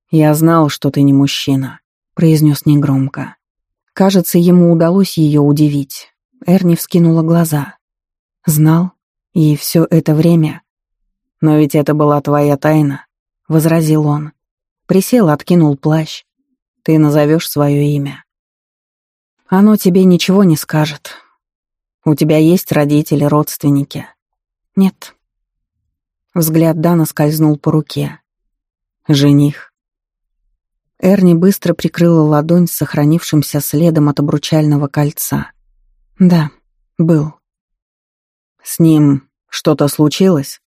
«Я знал, что ты не мужчина», — произнес негромко. Кажется, ему удалось ее удивить. Эрни вскинула глаза. «Знал? И все это время?» «Но ведь это была твоя тайна», — возразил он. Присел, откинул плащ. «Ты назовешь свое имя». Оно тебе ничего не скажет. У тебя есть родители, родственники?» «Нет». Взгляд Дана скользнул по руке. «Жених». Эрни быстро прикрыла ладонь с сохранившимся следом от обручального кольца. «Да, был». «С ним что-то случилось?»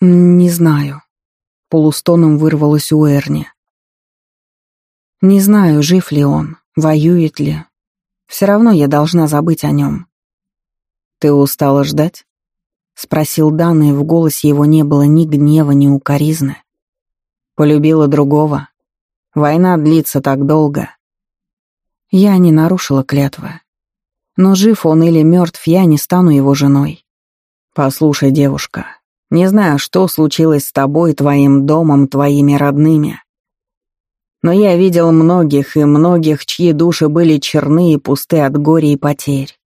«Не знаю». Полустоном вырвалось у Эрни. «Не знаю, жив ли он, воюет ли. Все равно я должна забыть о нем». «Ты устала ждать?» — спросил Дан, и в голосе его не было ни гнева, ни укоризны. «Полюбила другого. Война длится так долго». Я не нарушила клятвы. Но жив он или мертв, я не стану его женой. «Послушай, девушка, не знаю, что случилось с тобой, твоим домом, твоими родными. Но я видел многих и многих, чьи души были черны и пусты от горя и потерь.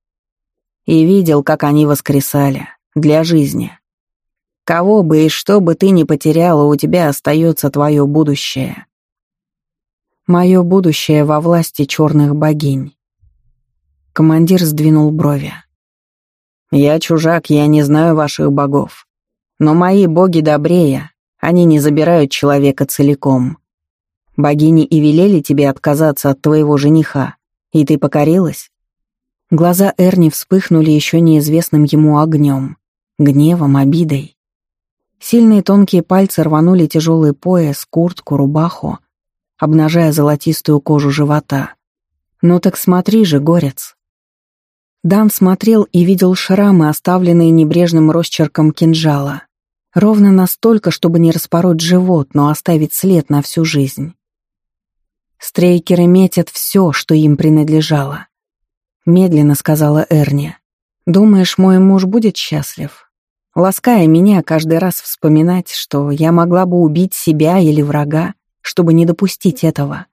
И видел, как они воскресали для жизни. Кого бы и что бы ты ни потеряла, у тебя остается твое будущее. Мое будущее во власти черных богинь. Командир сдвинул брови. «Я чужак, я не знаю ваших богов. Но мои боги добрее, они не забирают человека целиком. Богини и велели тебе отказаться от твоего жениха, и ты покорилась?» Глаза Эрни вспыхнули еще неизвестным ему огнем, гневом, обидой. Сильные тонкие пальцы рванули тяжелый пояс, куртку, рубаху, обнажая золотистую кожу живота. «Ну так смотри же, горец!» Дан смотрел и видел шрамы, оставленные небрежным росчерком кинжала. Ровно настолько, чтобы не распороть живот, но оставить след на всю жизнь. Стрейкеры метят все, что им принадлежало. Медленно сказала Эрни. «Думаешь, мой муж будет счастлив? Лаская меня каждый раз вспоминать, что я могла бы убить себя или врага, чтобы не допустить этого.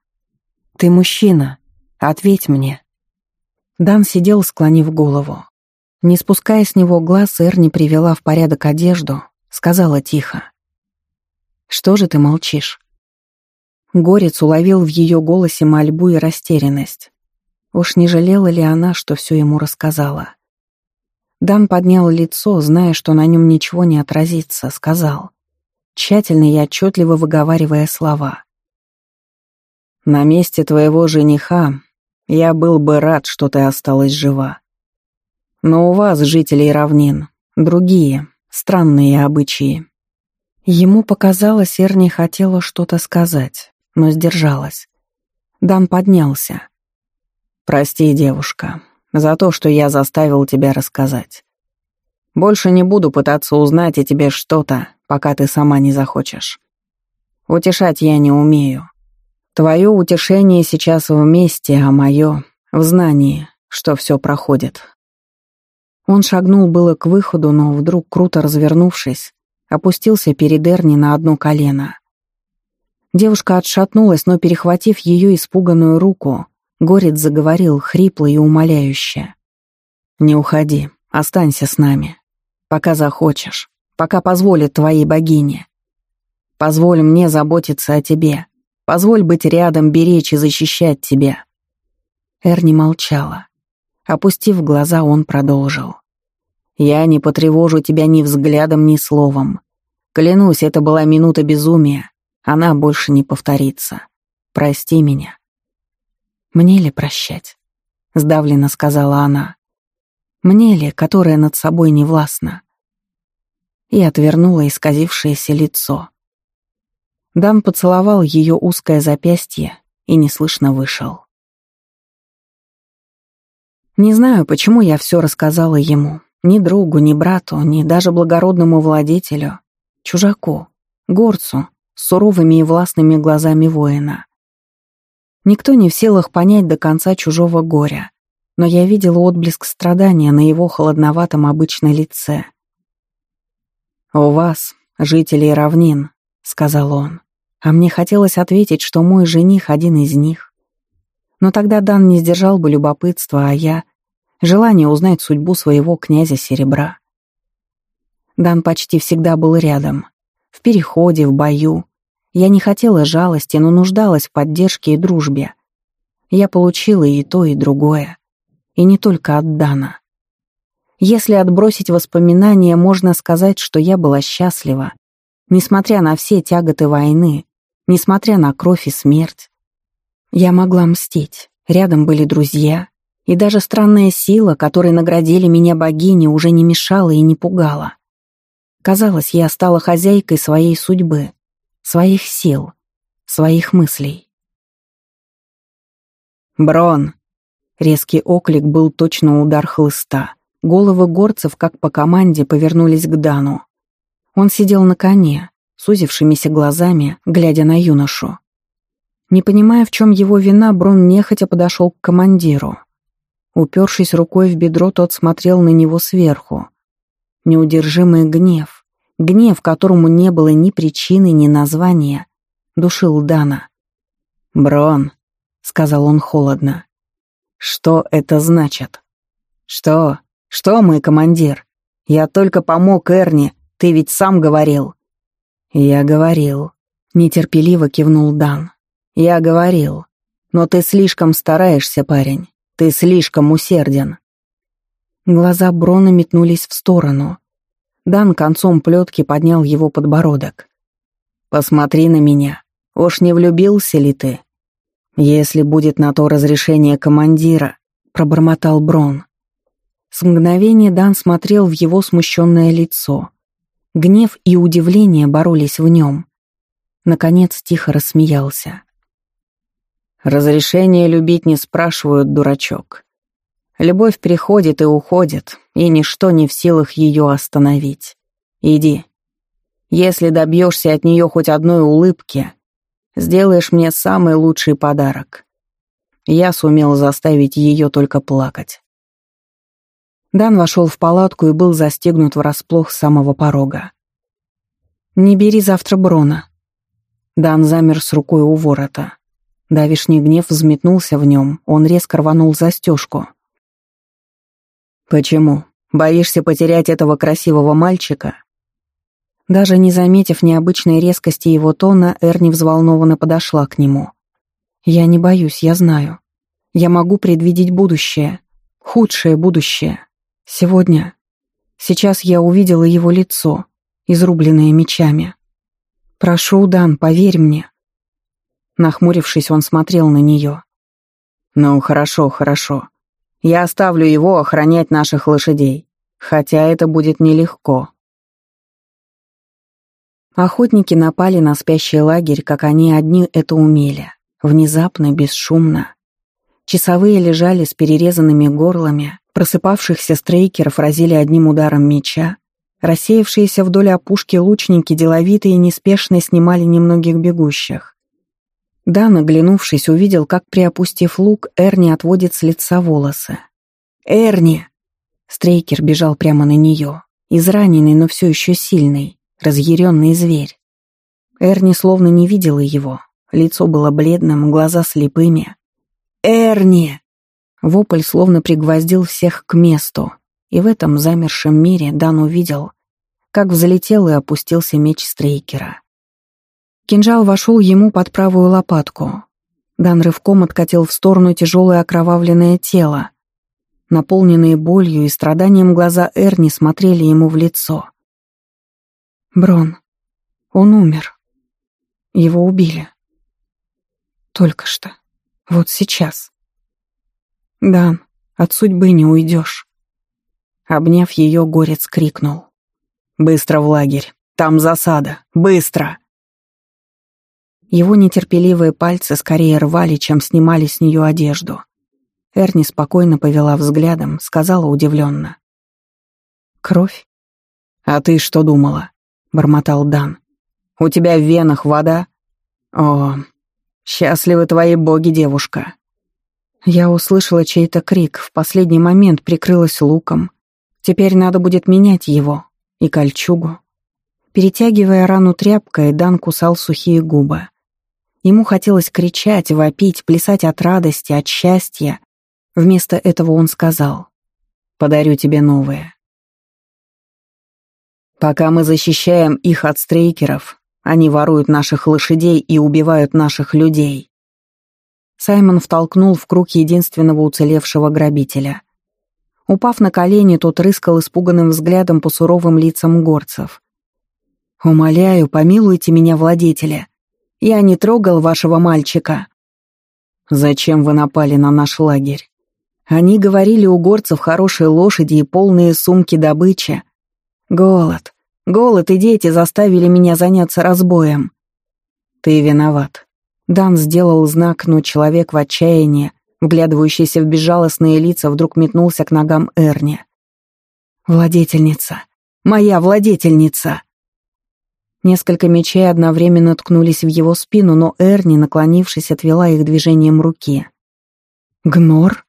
Ты мужчина, ответь мне». Дан сидел, склонив голову. Не спуская с него глаз, Эрни привела в порядок одежду, сказала тихо. «Что же ты молчишь?» Горец уловил в ее голосе мольбу и растерянность. Уж не жалела ли она, что все ему рассказала? Дан поднял лицо, зная, что на нем ничего не отразится, сказал, тщательно и отчетливо выговаривая слова. «На месте твоего жениха я был бы рад, что ты осталась жива. Но у вас, жителей равнин, другие, странные обычаи. Ему показалось, Эрни хотела что-то сказать, но сдержалась. Дан поднялся. «Прости, девушка, за то, что я заставил тебя рассказать. Больше не буду пытаться узнать о тебе что-то, пока ты сама не захочешь. Утешать я не умею. Твое утешение сейчас вместе, а мое — в знании, что все проходит, он шагнул было к выходу, но вдруг, круто развернувшись, опустился перед Эрни на одно колено. Девушка отшатнулась, но, перехватив ее испуганную руку, Горец заговорил хрипло и умоляюще. «Не уходи, останься с нами. Пока захочешь, пока позволит твоей богине. Позволь мне заботиться о тебе. Позволь быть рядом, беречь и защищать тебя». Эрни молчала. Опустив глаза, он продолжил. «Я не потревожу тебя ни взглядом, ни словом. Клянусь, это была минута безумия. Она больше не повторится. Прости меня». «Мне ли прощать?» — сдавленно сказала она. «Мне ли, которая над собой не властна?» И отвернула исказившееся лицо. Дан поцеловал ее узкое запястье и неслышно вышел. Не знаю, почему я все рассказала ему. Ни другу, ни брату, ни даже благородному владетелю. Чужаку, горцу, с суровыми и властными глазами воина. Никто не в силах понять до конца чужого горя, но я видела отблеск страдания на его холодноватом обычном лице. «У вас, жителей равнин», — сказал он, а мне хотелось ответить, что мой жених один из них. Но тогда Дан не сдержал бы любопытства, а я — желание узнать судьбу своего князя Серебра. Дан почти всегда был рядом. В переходе, в бою. Я не хотела жалости, но нуждалась в поддержке и дружбе. Я получила и то, и другое. И не только от Дана. Если отбросить воспоминания, можно сказать, что я была счастлива. Несмотря на все тяготы войны, несмотря на кровь и смерть. Я могла мстить, рядом были друзья, и даже странная сила, которой наградили меня богини, уже не мешала и не пугала. Казалось, я стала хозяйкой своей судьбы, своих сил, своих мыслей. «Брон!» Резкий оклик был точно удар хлыста. Головы горцев, как по команде, повернулись к Дану. Он сидел на коне, сузившимися глазами, глядя на юношу. Не понимая, в чем его вина, Брон нехотя подошел к командиру. Упершись рукой в бедро, тот смотрел на него сверху. Неудержимый гнев, гнев, которому не было ни причины, ни названия, душил Дана. «Брон», — сказал он холодно, — «что это значит?» «Что? Что, мой командир? Я только помог Эрни, ты ведь сам говорил». «Я говорил», — нетерпеливо кивнул Дан. «Я говорил. Но ты слишком стараешься, парень. Ты слишком усерден». Глаза Брона метнулись в сторону. Дан концом плетки поднял его подбородок. «Посмотри на меня. Уж не влюбился ли ты? Если будет на то разрешение командира», — пробормотал Брон. С мгновения Дан смотрел в его смущенное лицо. Гнев и удивление боролись в нем. Наконец тихо рассмеялся. «Разрешение любить не спрашивают, дурачок. Любовь приходит и уходит, и ничто не в силах ее остановить. Иди. Если добьешься от нее хоть одной улыбки, сделаешь мне самый лучший подарок. Я сумел заставить ее только плакать. Дан вошел в палатку и был застегнут врасплох с самого порога. «Не бери завтра Брона». Дан замер с рукой у ворота. Давишний гнев взметнулся в нем, он резко рванул застежку. «Почему? Боишься потерять этого красивого мальчика?» Даже не заметив необычной резкости его тона, Эрни взволнованно подошла к нему. «Я не боюсь, я знаю. Я могу предвидеть будущее. Худшее будущее. Сегодня. Сейчас я увидела его лицо, изрубленное мечами. Прошу, Дан, поверь мне». Нахмурившись, он смотрел на нее. «Ну, хорошо, хорошо. Я оставлю его охранять наших лошадей, хотя это будет нелегко». Охотники напали на спящий лагерь, как они одни это умели. Внезапно, бесшумно. Часовые лежали с перерезанными горлами, просыпавшихся стрейкеров разили одним ударом меча, рассеявшиеся вдоль опушки лучники деловито и неспешно снимали немногих бегущих. Дан, оглянувшись, увидел, как, приопустив лук, Эрни отводит с лица волосы. «Эрни!» Стрейкер бежал прямо на нее, израненный, но все еще сильный разъяренный зверь. Эрни словно не видела его. Лицо было бледным, глаза слепыми. «Эрни!» Вопль словно пригвоздил всех к месту, и в этом замершем мире Дан увидел, как взлетел и опустился меч Стрейкера. Кинжал вошел ему под правую лопатку. Дан рывком откатил в сторону тяжелое окровавленное тело. Наполненные болью и страданием глаза Эрни смотрели ему в лицо. Брон. Он умер. Его убили. Только что. Вот сейчас. Дан, от судьбы не уйдешь. Обняв ее, горец крикнул. «Быстро в лагерь! Там засада! Быстро!» Его нетерпеливые пальцы скорее рвали, чем снимали с нее одежду. Эрни спокойно повела взглядом, сказала удивленно. «Кровь? А ты что думала?» — бормотал Дан. «У тебя в венах вода?» «О, счастливы твои боги, девушка!» Я услышала чей-то крик, в последний момент прикрылась луком. Теперь надо будет менять его и кольчугу. Перетягивая рану тряпкой, Дан кусал сухие губы. Ему хотелось кричать, вопить, плясать от радости, от счастья. Вместо этого он сказал «Подарю тебе новое». Пока мы защищаем их от стрейкеров, они воруют наших лошадей и убивают наших людей. Саймон втолкнул в круг единственного уцелевшего грабителя. Упав на колени, тот рыскал испуганным взглядом по суровым лицам горцев. «Умоляю, помилуйте меня, владетеля. Я не трогал вашего мальчика». «Зачем вы напали на наш лагерь?» Они говорили у горцев хорошие лошади и полные сумки добычи. Голод. Голод и дети заставили меня заняться разбоем. Ты виноват. Дан сделал знак, но человек в отчаянии, вглядывающийся в безжалостные лица, вдруг метнулся к ногам Эрни. «Владетельница! Моя владетельница!» Несколько мечей одновременно ткнулись в его спину, но Эрни, наклонившись, отвела их движением руки. «Гнор?»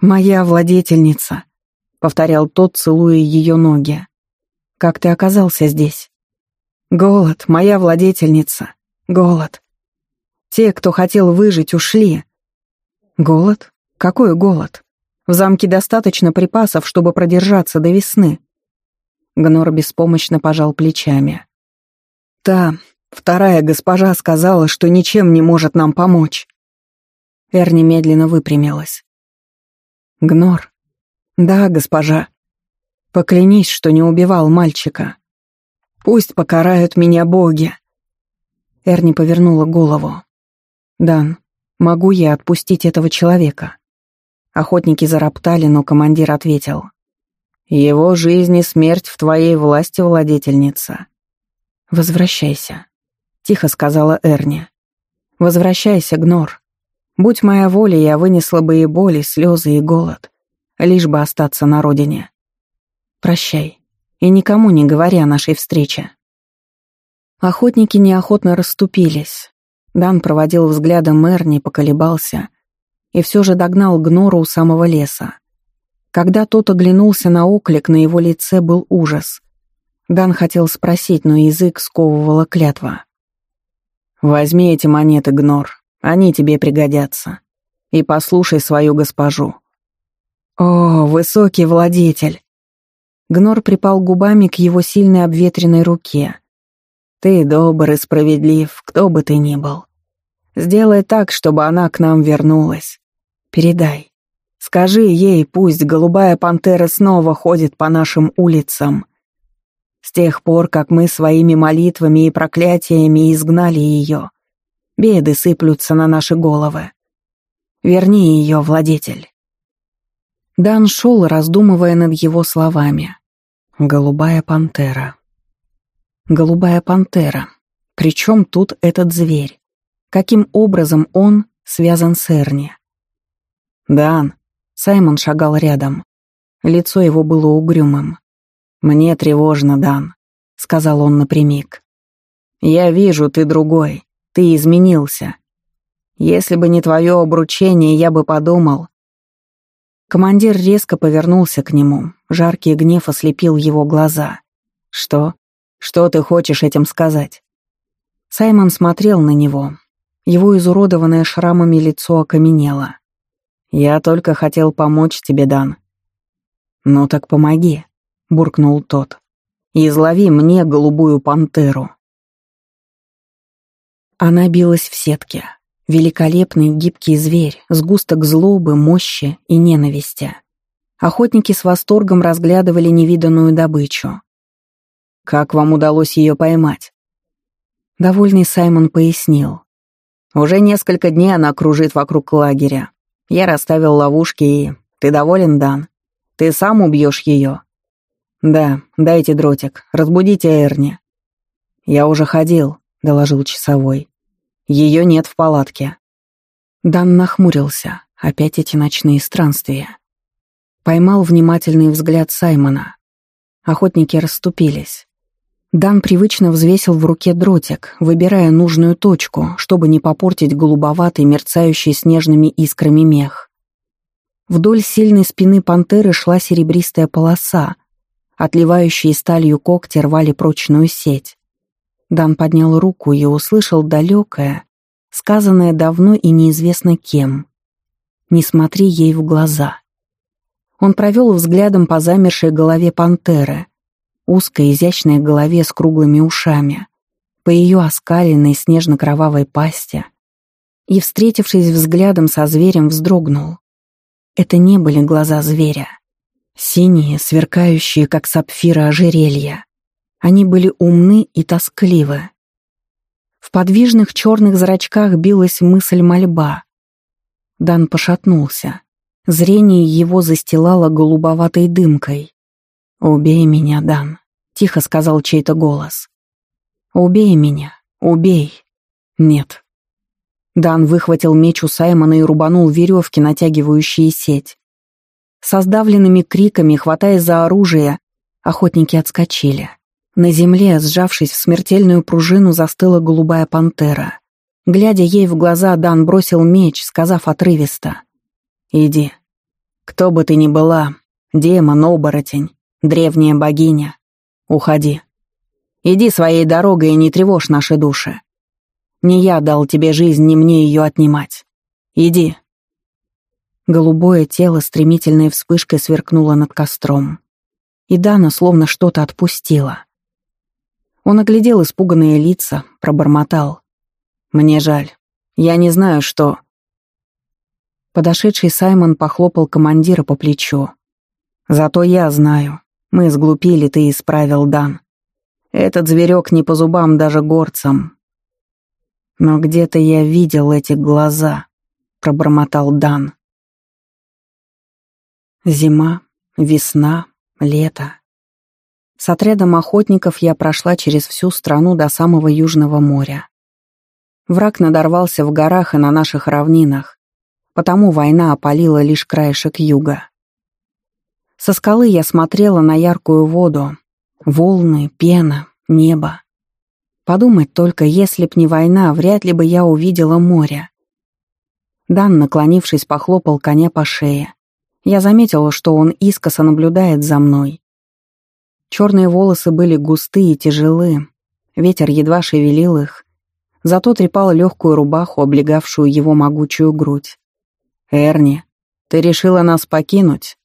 «Моя владетельница», — повторял тот, целуя ее ноги. «Как ты оказался здесь?» «Голод, моя владетельница. Голод. Те, кто хотел выжить, ушли». «Голод? Какой голод? В замке достаточно припасов, чтобы продержаться до весны». Гнор беспомощно пожал плечами. «Та, вторая госпожа сказала, что ничем не может нам помочь». Эрни медленно выпрямилась. Гнор. Да, госпожа. Поклянись, что не убивал мальчика. Пусть покарают меня боги. Эрни повернула голову. Дан, могу я отпустить этого человека? Охотники зароптали, но командир ответил. Его жизнь и смерть в твоей власти, владетельница. Возвращайся, тихо сказала Эрни. Возвращайся, Гнор. Будь моя воля, я вынесла бы и боль, и слезы, и голод, лишь бы остаться на родине. Прощай, и никому не говори о нашей встрече. Охотники неохотно расступились. Дан проводил взглядом Эрни, поколебался и все же догнал Гнору у самого леса. Когда тот оглянулся на оклик, на его лице был ужас. Дан хотел спросить, но язык сковывала клятва. «Возьми эти монеты, Гнор», они тебе пригодятся. И послушай свою госпожу». «О, высокий владетель!» Гнор припал губами к его сильной обветренной руке. «Ты добр и справедлив, кто бы ты ни был. Сделай так, чтобы она к нам вернулась. Передай. Скажи ей, пусть голубая пантера снова ходит по нашим улицам. С тех пор, как мы своими молитвами и проклятиями изгнали ее, Беды сыплются на наши головы. Верни ее, владетель. Дан шел, раздумывая над его словами. «Голубая пантера». «Голубая пантера. Причем тут этот зверь? Каким образом он связан с Эрни?» «Дан». Саймон шагал рядом. Лицо его было угрюмым. «Мне тревожно, Дан», — сказал он напрямик. «Я вижу, ты другой. Ты изменился. Если бы не твое обручение, я бы подумал...» Командир резко повернулся к нему. Жаркий гнев ослепил его глаза. «Что? Что ты хочешь этим сказать?» Саймон смотрел на него. Его изуродованное шрамами лицо окаменело. «Я только хотел помочь тебе, Дан». «Ну так помоги», — буркнул тот. «Излови мне голубую пантеру». Она билась в сетке. Великолепный гибкий зверь, сгусток злобы, мощи и ненависти. Охотники с восторгом разглядывали невиданную добычу. «Как вам удалось ее поймать?» Довольный Саймон пояснил. «Уже несколько дней она кружит вокруг лагеря. Я расставил ловушки и... Ты доволен, Дан? Ты сам убьешь ее?» «Да, дайте дротик, разбудите Эрни». «Я уже ходил», — доложил часовой. Ее нет в палатке». Дан нахмурился. Опять эти ночные странствия. Поймал внимательный взгляд Саймона. Охотники расступились. Дан привычно взвесил в руке дротик, выбирая нужную точку, чтобы не попортить голубоватый, мерцающий снежными искрами мех. Вдоль сильной спины пантеры шла серебристая полоса, отливающие сталью когти рвали прочную сеть. Дан поднял руку и услышал далекое, сказанное давно и неизвестно кем. «Не смотри ей в глаза». Он провел взглядом по замершей голове пантеры, узкой изящной голове с круглыми ушами, по ее оскаленной снежно-кровавой пасти, и, встретившись взглядом со зверем, вздрогнул. Это не были глаза зверя. Синие, сверкающие, как сапфиры ожерелья. Они были умны и тоскливы. В подвижных черных зрачках билась мысль мольба. Дан пошатнулся. Зрение его застилало голубоватой дымкой. «Убей меня, Дан», — тихо сказал чей-то голос. «Убей меня, убей». «Нет». Дан выхватил меч у Саймона и рубанул веревки, натягивающие сеть. Со сдавленными криками, хватаясь за оружие, охотники отскочили. На земле, сжавшись в смертельную пружину, застыла голубая пантера. Глядя ей в глаза, Дан бросил меч, сказав отрывисто. «Иди. Кто бы ты ни была, демон, оборотень, древняя богиня, уходи. Иди своей дорогой и не тревожь наши души. Не я дал тебе жизнь, не мне ее отнимать. Иди». Голубое тело стремительной вспышкой сверкнуло над костром. И Дана словно что-то отпустила. Он оглядел испуганные лица, пробормотал. «Мне жаль. Я не знаю, что...» Подошедший Саймон похлопал командира по плечу. «Зато я знаю. Мы сглупили, ты исправил, Дан. Этот зверек не по зубам даже горцам. Но где-то я видел эти глаза», — пробормотал Дан. Зима, весна, лето. С отрядом охотников я прошла через всю страну до самого Южного моря. Враг надорвался в горах и на наших равнинах, потому война опалила лишь краешек юга. Со скалы я смотрела на яркую воду, волны, пена, небо. Подумать только, если б не война, вряд ли бы я увидела море. Дан, наклонившись, похлопал коня по шее. Я заметила, что он искоса наблюдает за мной. Черные волосы были густые и тяжелы, ветер едва шевелил их, зато трепал легкую рубаху, облегавшую его могучую грудь. «Эрни, ты решила нас покинуть?»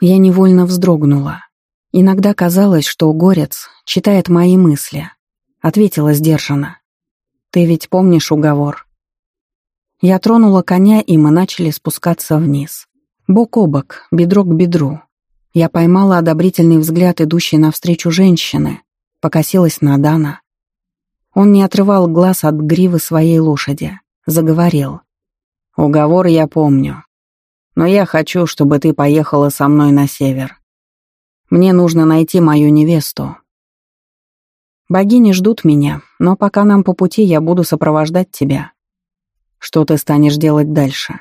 Я невольно вздрогнула. Иногда казалось, что горец читает мои мысли. Ответила сдержанно. «Ты ведь помнишь уговор?» Я тронула коня, и мы начали спускаться вниз. Бок о бок, бедро к бедру. Я поймала одобрительный взгляд идущей навстречу женщины, покосилась на Дана. Он не отрывал глаз от гривы своей лошади, заговорил. Уговор я помню. Но я хочу, чтобы ты поехала со мной на север. Мне нужно найти мою невесту. Богини ждут меня, но пока нам по пути, я буду сопровождать тебя. Что ты станешь делать дальше?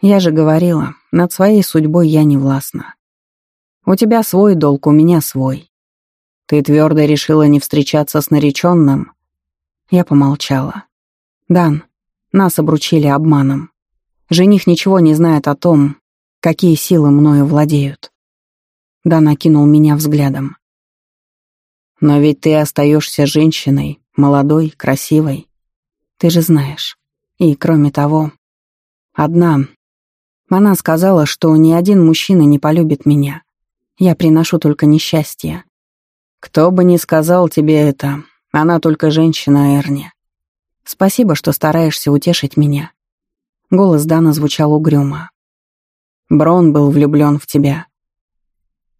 Я же говорила, над своей судьбой я не властна. У тебя свой долг, у меня свой. Ты твердо решила не встречаться с нареченным? Я помолчала. Дан, нас обручили обманом. Жених ничего не знает о том, какие силы мною владеют. Да накинул меня взглядом. Но ведь ты остаешься женщиной, молодой, красивой. Ты же знаешь. И, кроме того, одна. Она сказала, что ни один мужчина не полюбит меня. Я приношу только несчастье. Кто бы ни сказал тебе это, она только женщина, Эрни. Спасибо, что стараешься утешить меня. Голос Дана звучал угрюмо. Брон был влюблен в тебя.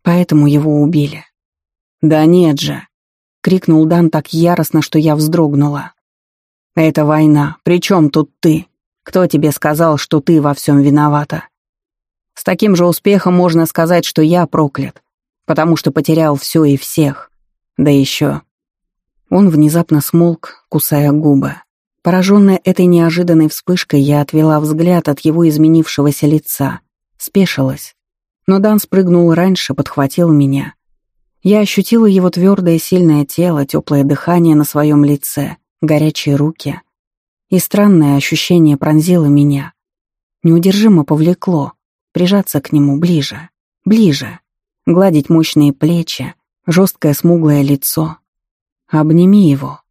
Поэтому его убили. Да нет же, крикнул Дан так яростно, что я вздрогнула. Это война. Причем тут ты? Кто тебе сказал, что ты во всем виновата? С таким же успехом можно сказать, что я проклят, потому что потерял все и всех. Да еще. Он внезапно смолк, кусая губы. Пораженная этой неожиданной вспышкой, я отвела взгляд от его изменившегося лица. Спешилась. Но Дан спрыгнул раньше, подхватил меня. Я ощутила его твердое сильное тело, теплое дыхание на своем лице, горячие руки. И странное ощущение пронзило меня. Неудержимо повлекло. Прижаться к нему ближе, ближе. Гладить мощные плечи, жесткое смуглое лицо. Обними его,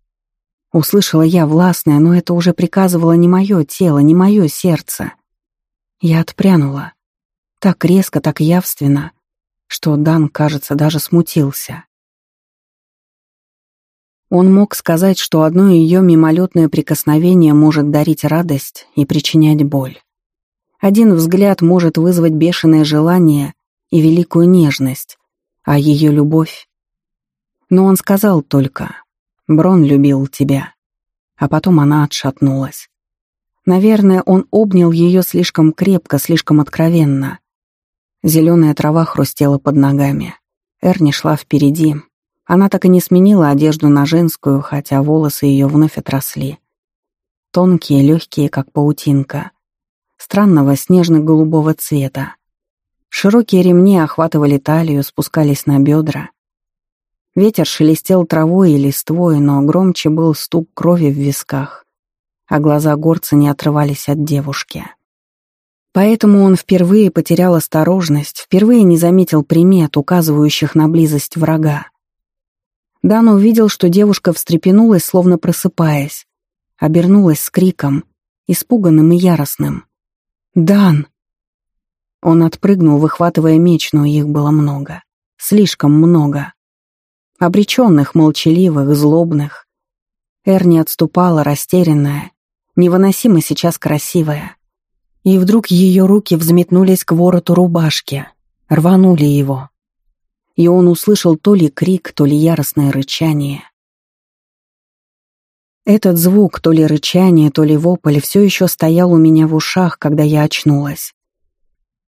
Услышала я властное, но это уже приказывало не мое тело, не мое сердце. Я отпрянула. Так резко, так явственно, что Дан, кажется, даже смутился. Он мог сказать, что одно ее мимолетное прикосновение может дарить радость и причинять боль. Один взгляд может вызвать бешеное желание и великую нежность, а ее любовь. Но он сказал только «Брон любил тебя», а потом она отшатнулась. Наверное, он обнял ее слишком крепко, слишком откровенно. Зеленая трава хрустела под ногами. Эрни шла впереди. Она так и не сменила одежду на женскую, хотя волосы ее вновь отросли. Тонкие, легкие, как паутинка. Странного снежно-голубого цвета. Широкие ремни охватывали талию, спускались на бедра. Ветер шелестел травой и листвой, но громче был стук крови в висках, а глаза горца не отрывались от девушки. Поэтому он впервые потерял осторожность, впервые не заметил примет, указывающих на близость врага. Дан увидел, что девушка встрепенулась, словно просыпаясь, обернулась с криком, испуганным и яростным. «Дан!» Он отпрыгнул, выхватывая меч, но их было много. Слишком много. Обреченных, молчаливых, злобных. Эрни отступала, растерянная, невыносимо сейчас красивая. И вдруг ее руки взметнулись к вороту рубашки, рванули его. И он услышал то ли крик, то ли яростное рычание. Этот звук, то ли рычание, то ли вопль, все еще стоял у меня в ушах, когда я очнулась.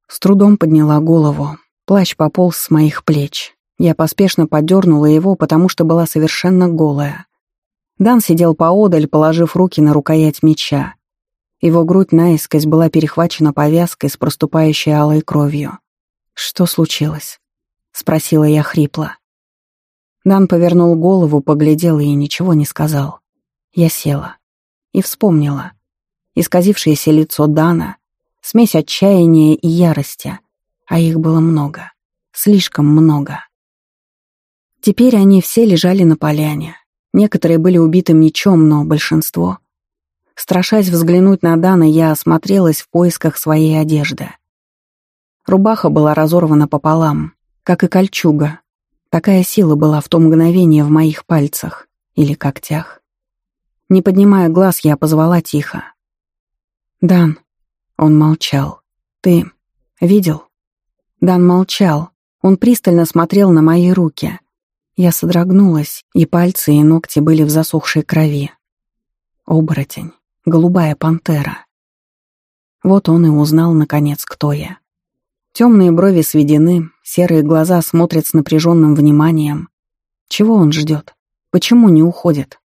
С трудом подняла голову. Плащ пополз с моих плеч. Я поспешно подернула его, потому что была совершенно голая. Дан сидел поодаль, положив руки на рукоять меча. Его грудь наискось была перехвачена повязкой с проступающей алой кровью. «Что случилось?» — спросила я хрипло. Дан повернул голову, поглядел и ничего не сказал. Я села. И вспомнила. Исказившееся лицо Дана, Смесь отчаяния и ярости. А их было много. Слишком много. Теперь они все лежали на поляне. Некоторые были убиты мечом, но большинство... Страшась взглянуть на Дана, я осмотрелась в поисках своей одежды. Рубаха была разорвана пополам, как и кольчуга. Такая сила была в то мгновение в моих пальцах или когтях. Не поднимая глаз, я позвала тихо. «Дан, он молчал. «Ты видел?» Дан молчал. Он пристально смотрел на мои руки. Я содрогнулась, и пальцы, и ногти были в засохшей крови. Оборотень. Голубая пантера. Вот он и узнал, наконец, кто я. Темные брови сведены, серые глаза смотрят с напряженным вниманием. Чего он ждет? Почему не уходит?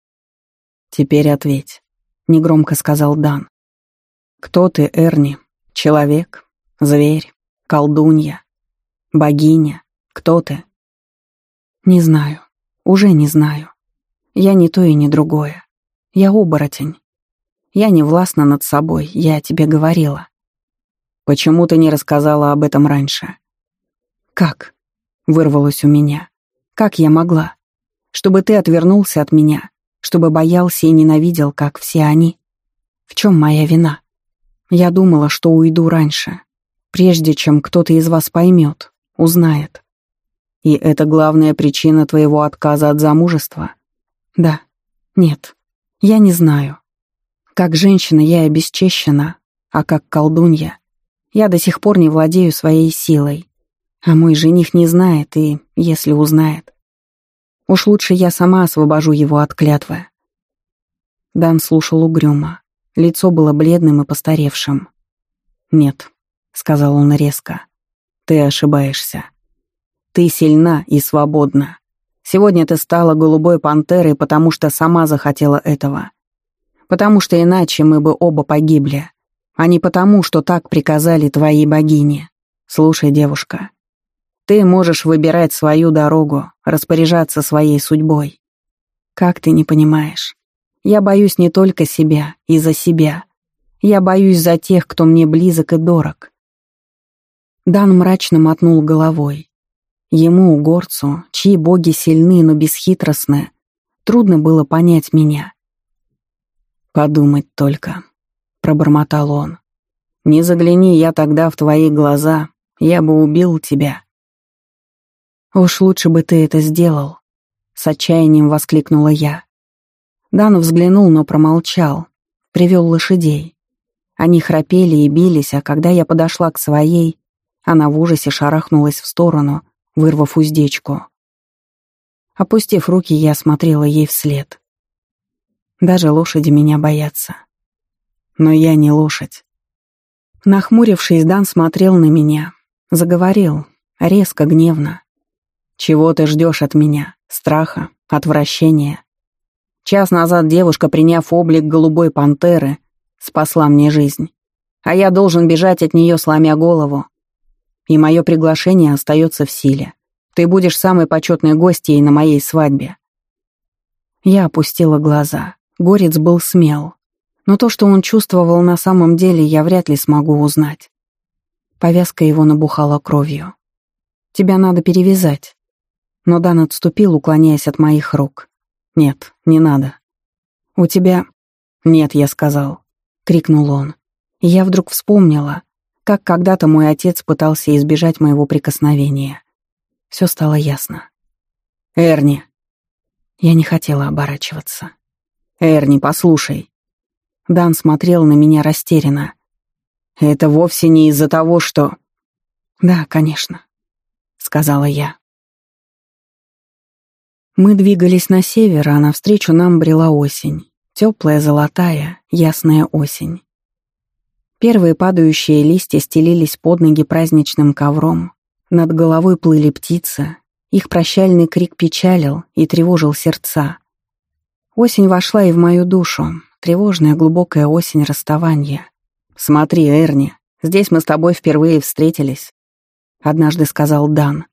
«Теперь ответь», — негромко сказал Дан. Кто ты, Эрни? Человек? Зверь? Колдунья? Богиня? Кто ты? Не знаю. Уже не знаю. Я не то и не другое. Я оборотень. Я не властна над собой, я тебе говорила. Почему ты не рассказала об этом раньше? Как? Вырвалось у меня. Как я могла? Чтобы ты отвернулся от меня, чтобы боялся и ненавидел, как все они. В чем моя вина? Я думала, что уйду раньше, прежде чем кто-то из вас поймет, узнает. И это главная причина твоего отказа от замужества? Да. Нет. Я не знаю. Как женщина я обесчещена, а как колдунья я до сих пор не владею своей силой. А мой жених не знает и, если узнает, уж лучше я сама освобожу его от клятвы. Дан слушал угрюмо. Лицо было бледным и постаревшим. «Нет», — сказал он резко, — «ты ошибаешься. Ты сильна и свободна. Сегодня ты стала голубой пантерой, потому что сама захотела этого. Потому что иначе мы бы оба погибли, а не потому, что так приказали твои богини. Слушай, девушка, ты можешь выбирать свою дорогу, распоряжаться своей судьбой. Как ты не понимаешь? Я боюсь не только себя и за себя. Я боюсь за тех, кто мне близок и дорог. Дан мрачно мотнул головой. Ему, горцу, чьи боги сильны, но бесхитростны, трудно было понять меня. «Подумать только», — пробормотал он. «Не загляни я тогда в твои глаза, я бы убил тебя». «Уж лучше бы ты это сделал», — с отчаянием воскликнула я. Дан взглянул, но промолчал. Привел лошадей. Они храпели и бились, а когда я подошла к своей, Она в ужасе шарахнулась в сторону, вырвав уздечку. Опустив руки, я смотрела ей вслед. Даже лошади меня боятся. Но я не лошадь. Нахмурившись, Дан смотрел на меня. Заговорил, резко, гневно. «Чего ты ждешь от меня? Страха? Отвращения?» Час назад девушка, приняв облик голубой пантеры, спасла мне жизнь. А я должен бежать от нее, сломя голову. И мое приглашение остается в силе. Ты будешь самой почетной гостьей на моей свадьбе». Я опустила глаза. Горец был смел. Но то, что он чувствовал на самом деле, я вряд ли смогу узнать. Повязка его набухала кровью. «Тебя надо перевязать». Но Дан отступил, уклоняясь от моих рук. «Нет, не надо». «У тебя...» «Нет», — я сказал. — крикнул он. И я вдруг вспомнила, как когда-то мой отец пытался избежать моего прикосновения. Все стало ясно. «Эрни!» Я не хотела оборачиваться. «Эрни, послушай!» Дан смотрел на меня растерянно. «Это вовсе не из-за того, что...» «Да, конечно», — сказала я. Мы двигались на север, а навстречу нам брела осень. Теплая, золотая, ясная осень. Первые падающие листья стелились под ноги праздничным ковром, над головой плыли птицы, их прощальный крик печалил и тревожил сердца. Осень вошла и в мою душу, тревожная глубокая осень расставания. «Смотри, Эрни, здесь мы с тобой впервые встретились», — однажды сказал Дан.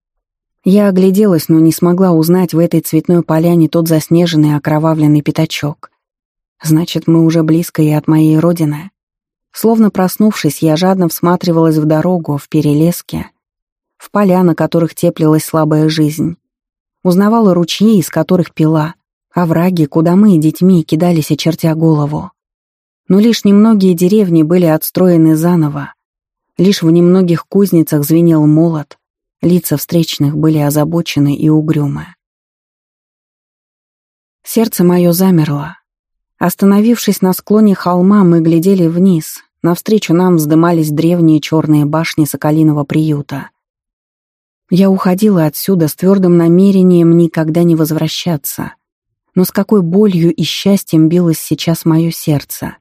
Я огляделась, но не смогла узнать в этой цветной поляне тот заснеженный окровавленный пятачок. Значит, мы уже близко и от моей родины. Словно проснувшись, я жадно всматривалась в дорогу, в перелески, в поля, на которых теплилась слабая жизнь. Узнавала ручьи, из которых пила, овраги, куда мы, детьми, кидались, очертя голову. Но лишь немногие деревни были отстроены заново. Лишь в немногих кузницах звенел молот, лица встречных были озабочены и угрюмы. Сердце мое замерло. Остановившись на склоне холма, мы глядели вниз. Навстречу нам вздымались древние черные башни Соколиного приюта. Я уходила отсюда с твердым намерением никогда не возвращаться. Но с какой болью и счастьем билось сейчас мое сердце.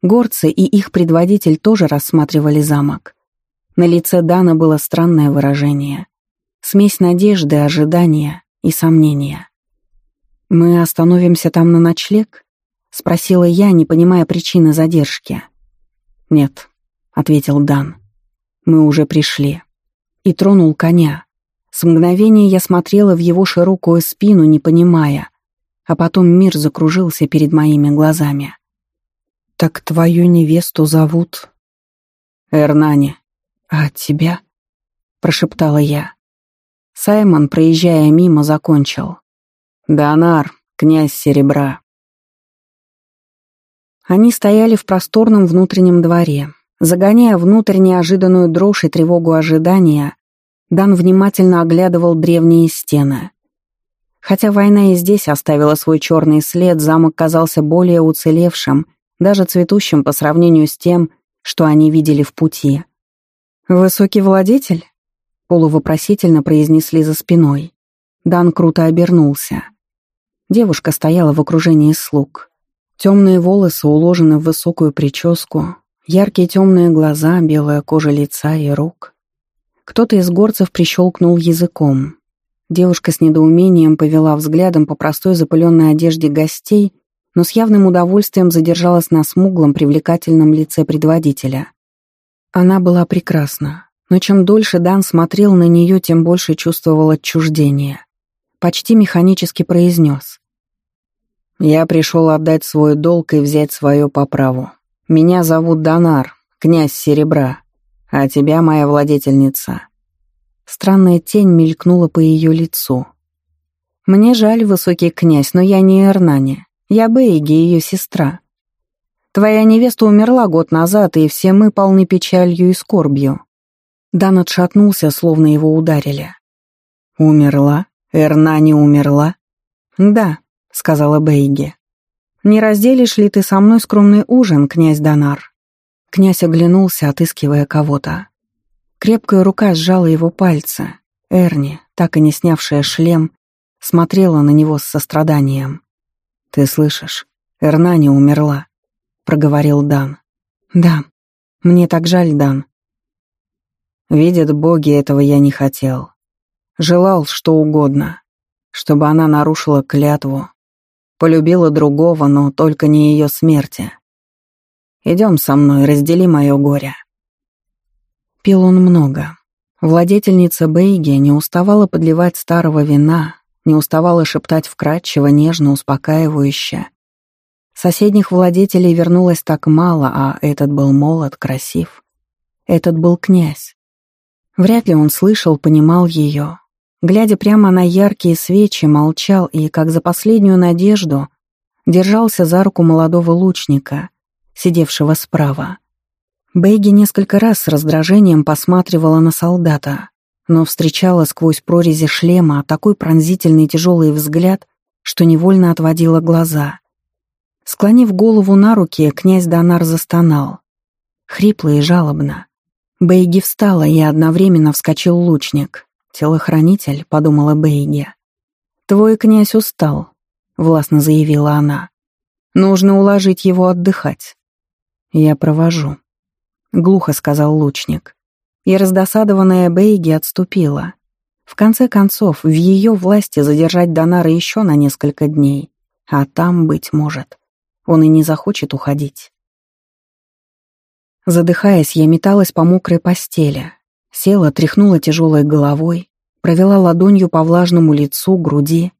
Горцы и их предводитель тоже рассматривали замок. На лице Дана было странное выражение. Смесь надежды, ожидания и сомнения. «Мы остановимся там на ночлег?» — спросила я, не понимая причины задержки. «Нет», — ответил Дан. «Мы уже пришли» и тронул коня. С мгновения я смотрела в его широкую спину, не понимая, а потом мир закружился перед моими глазами. «Так твою невесту зовут?» «Эрнани. А тебя?» — прошептала я. Саймон, проезжая мимо, закончил. «Донар, князь Серебра». Они стояли в просторном внутреннем дворе, Загоняя внутрь неожиданную дрожь и тревогу ожидания, Дан внимательно оглядывал древние стены. Хотя война и здесь оставила свой черный след, замок казался более уцелевшим, даже цветущим по сравнению с тем, что они видели в пути. «Высокий владетель?» — полувопросительно произнесли за спиной. Дан круто обернулся. Девушка стояла в окружении слуг. Темные волосы уложены в высокую прическу, Яркие темные глаза, белая кожа лица и рук. Кто-то из горцев прищелкнул языком. Девушка с недоумением повела взглядом по простой запыленной одежде гостей, но с явным удовольствием задержалась на смуглом, привлекательном лице предводителя. Она была прекрасна, но чем дольше Дан смотрел на нее, тем больше чувствовал отчуждение. Почти механически произнес. «Я пришел отдать свой долг и взять свое по праву. Меня зовут Донар, князь Серебра, а тебя моя владетельница». Странная тень мелькнула по ее лицу. «Мне жаль, высокий князь, но я не Эрнане. Я Бейги, ее сестра. Твоя невеста умерла год назад, и все мы полны печалью и скорбью». Дан отшатнулся, словно его ударили. «Умерла? Эрнани умерла?» «Да», — сказала Бейги. «Не разделишь ли ты со мной скромный ужин, князь Донар?» Князь оглянулся, отыскивая кого-то. Крепкая рука сжала его пальцы. Эрни, так и не снявшая шлем, смотрела на него с состраданием. «Ты слышишь? Эрнани умерла», — проговорил Дан. «Да, мне так жаль, Дан». «Видят боги, этого я не хотел. Желал что угодно, чтобы она нарушила клятву, полюбила другого, но только не ее смерти. Идем со мной, раздели мое горе». Пил он много. Владетельница Бейги не уставала подливать старого вина, не уставала шептать вкрадчиво, нежно, успокаивающе. Соседних владетелей вернулось так мало, а этот был молод, красив. Этот был князь. Вряд ли он слышал, понимал ее. Глядя прямо на яркие свечи, молчал и, как за последнюю надежду, держался за руку молодого лучника, сидевшего справа. Бейги несколько раз с раздражением посматривала на солдата, но встречала сквозь прорези шлема такой пронзительный тяжелый взгляд, что невольно отводила глаза. Склонив голову на руки, князь Донар застонал. Хрипло и жалобно. Бейги встала, и одновременно вскочил лучник. «Телохранитель», — подумала Бейги. «Твой князь устал», — властно заявила она. «Нужно уложить его отдыхать». «Я провожу», — глухо сказал лучник. И раздосадованная Бейги отступила. В конце концов, в ее власти задержать Донара еще на несколько дней, а там, быть может, он и не захочет уходить. Задыхаясь, я металась по мокрой постели. Села, тряхнула тяжелой головой, провела ладонью по влажному лицу, груди.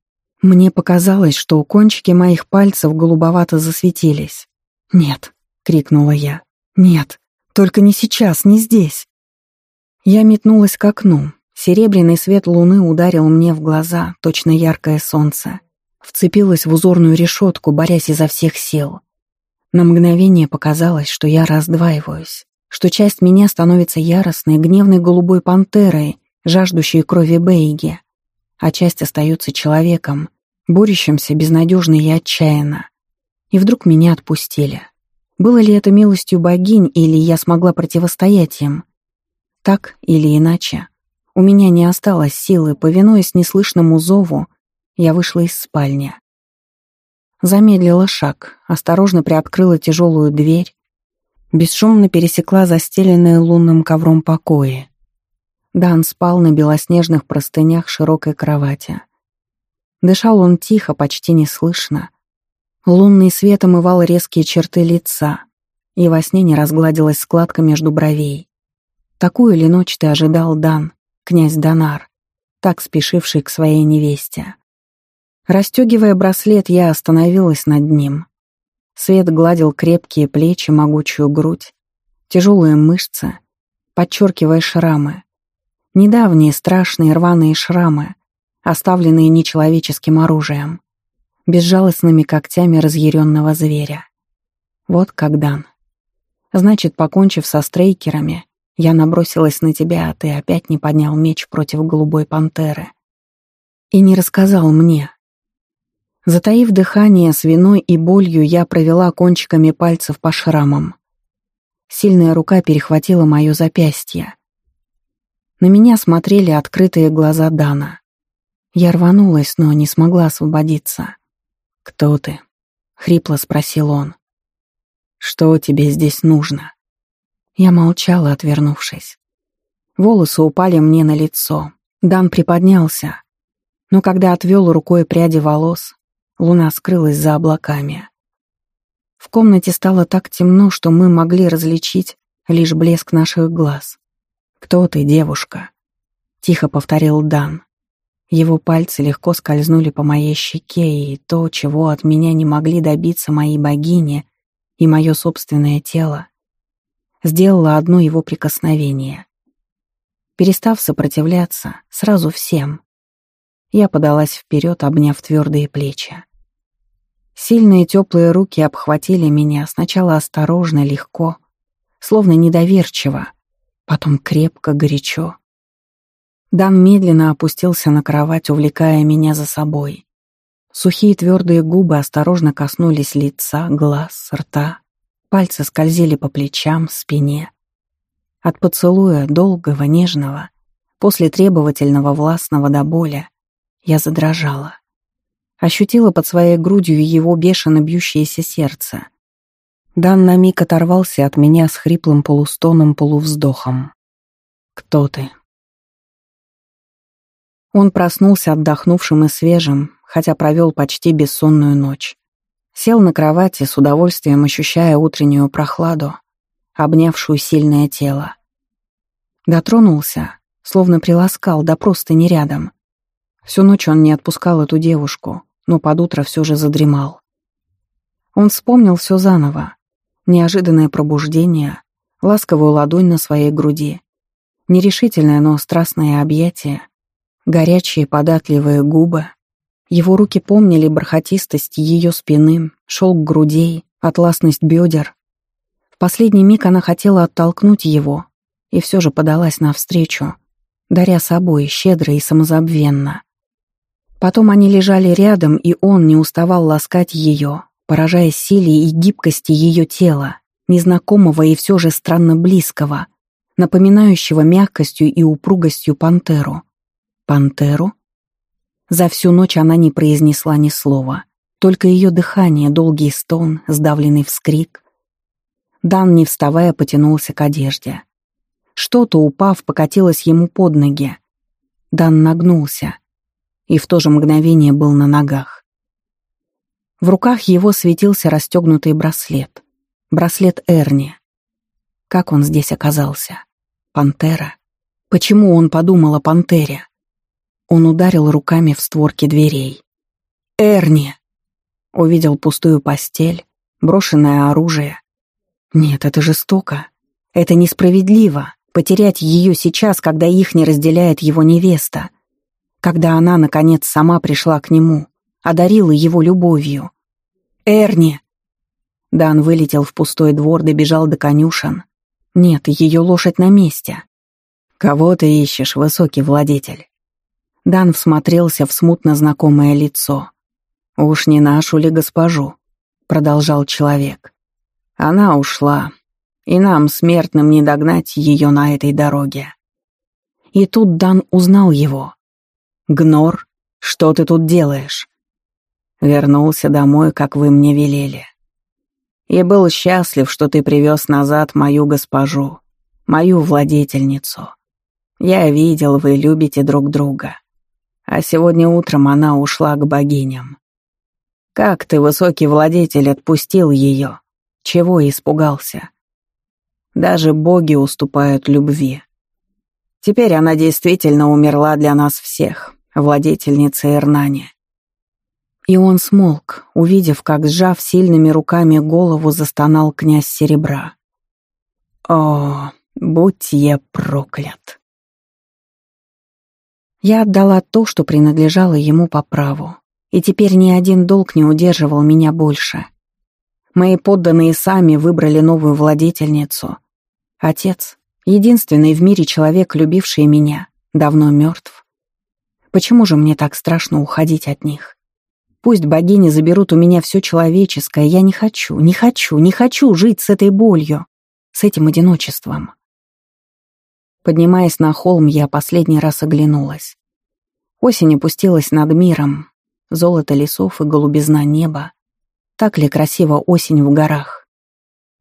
Мне показалось, что кончики моих пальцев голубовато засветились. «Нет», — крикнула я, — «нет, только не сейчас, не здесь». Я метнулась к окну. Серебряный свет луны ударил мне в глаза, точно яркое солнце. Вцепилась в узорную решетку, борясь изо всех сил. На мгновение показалось, что я раздваиваюсь, что часть меня становится яростной, гневной голубой пантерой, жаждущей крови Бейги, а часть остается человеком, борющимся безнадежно и отчаянно. И вдруг меня отпустили. Было ли это милостью богинь, или я смогла противостоять им? Так или иначе, у меня не осталось силы, повинуясь неслышному зову, я вышла из спальни. Замедлила шаг, осторожно приоткрыла тяжелую дверь, бесшумно пересекла застеленное лунным ковром покои. Дан спал на белоснежных простынях широкой кровати. Дышал он тихо, почти неслышно. Лунный свет омывал резкие черты лица, и во сне не разгладилась складка между бровей. Такую ли ночь ты ожидал, Дан, князь Донар, так спешивший к своей невесте? Растёгивая браслет, я остановилась над ним. Свет гладил крепкие плечи, могучую грудь, тяжелые мышцы, подчеркивая шрамы. Недавние страшные рваные шрамы, оставленные нечеловеческим оружием, безжалостными когтями разъяренного зверя. Вот как Дан. Значит, покончив со стрейкерами, я набросилась на тебя, а ты опять не поднял меч против голубой пантеры. И не рассказал мне, Затаив дыхание с виной и болью, я провела кончиками пальцев по шрамам. Сильная рука перехватила мое запястье. На меня смотрели открытые глаза Дана. Я рванулась, но не смогла освободиться. «Кто ты?» — хрипло спросил он. «Что тебе здесь нужно?» Я молчала, отвернувшись. Волосы упали мне на лицо. Дан приподнялся. Но когда отвел рукой пряди волос, Луна скрылась за облаками. В комнате стало так темно, что мы могли различить лишь блеск наших глаз. «Кто ты, девушка?» — тихо повторил Дан. Его пальцы легко скользнули по моей щеке, и то, чего от меня не могли добиться мои богини и мое собственное тело, сделало одно его прикосновение. Перестав сопротивляться, сразу всем, я подалась вперед, обняв твердые плечи. Сильные теплые руки обхватили меня сначала осторожно, легко, словно недоверчиво, потом крепко, горячо. Дан медленно опустился на кровать, увлекая меня за собой. Сухие твердые губы осторожно коснулись лица, глаз, рта. Пальцы скользили по плечам, спине. От поцелуя, долгого, нежного, после требовательного, властного до боли, я задрожала. Ощутила под своей грудью его бешено бьющееся сердце. Дан на миг оторвался от меня с хриплым полустоном-полувздохом. «Кто ты?» Он проснулся отдохнувшим и свежим, хотя провел почти бессонную ночь. Сел на кровати, с удовольствием ощущая утреннюю прохладу, обнявшую сильное тело. Дотронулся, словно приласкал, да просто не рядом. Всю ночь он не отпускал эту девушку, но под утро все же задремал. Он вспомнил все заново. Неожиданное пробуждение, ласковую ладонь на своей груди, нерешительное, но страстное объятие, горячие податливые губы. Его руки помнили бархатистость ее спины, шелк грудей, атласность бедер. В последний миг она хотела оттолкнуть его и все же подалась навстречу, даря собой щедро и самозабвенно. Потом они лежали рядом, и он не уставал ласкать ее, поражаясь силе и гибкости ее тела, незнакомого и все же странно близкого, напоминающего мягкостью и упругостью пантеру. Пантеру? За всю ночь она не произнесла ни слова, только ее дыхание, долгий стон, сдавленный вскрик. Дан, не вставая, потянулся к одежде. Что-то, упав, покатилось ему под ноги. Дан нагнулся — и в то же мгновение был на ногах. В руках его светился расстегнутый браслет. Браслет Эрни. Как он здесь оказался? Пантера? Почему он подумал о пантере? Он ударил руками в створки дверей. «Эрни!» Увидел пустую постель, брошенное оружие. Нет, это жестоко. Это несправедливо. Потерять ее сейчас, когда их не разделяет его невеста когда она, наконец, сама пришла к нему, одарила его любовью. «Эрни!» Дан вылетел в пустой двор, добежал до конюшен. Нет, ее лошадь на месте. «Кого ты ищешь, высокий владетель?» Дан всмотрелся в смутно знакомое лицо. «Уж не нашу ли госпожу?» — продолжал человек. «Она ушла, и нам, смертным, не догнать ее на этой дороге». И тут Дан узнал его. «Гнор, что ты тут делаешь?» Вернулся домой, как вы мне велели. И был счастлив, что ты привез назад мою госпожу, мою владетельницу. Я видел, вы любите друг друга. А сегодня утром она ушла к богиням. Как ты, высокий владетель, отпустил ее? Чего испугался? Даже боги уступают любви. Теперь она действительно умерла для нас всех, владетельница Эрнани. И он смолк, увидев, как, сжав сильными руками голову, застонал князь Серебра. «О, будь я проклят!» Я отдала то, что принадлежало ему по праву, и теперь ни один долг не удерживал меня больше. Мои подданные сами выбрали новую владетельницу. Отец, единственный в мире человек, любивший меня, давно мертв. Почему же мне так страшно уходить от них? Пусть богини заберут у меня все человеческое, я не хочу, не хочу, не хочу жить с этой болью, с этим одиночеством. Поднимаясь на холм, я последний раз оглянулась. Осень опустилась над миром, золото лесов и голубизна неба. Так ли красиво осень в горах?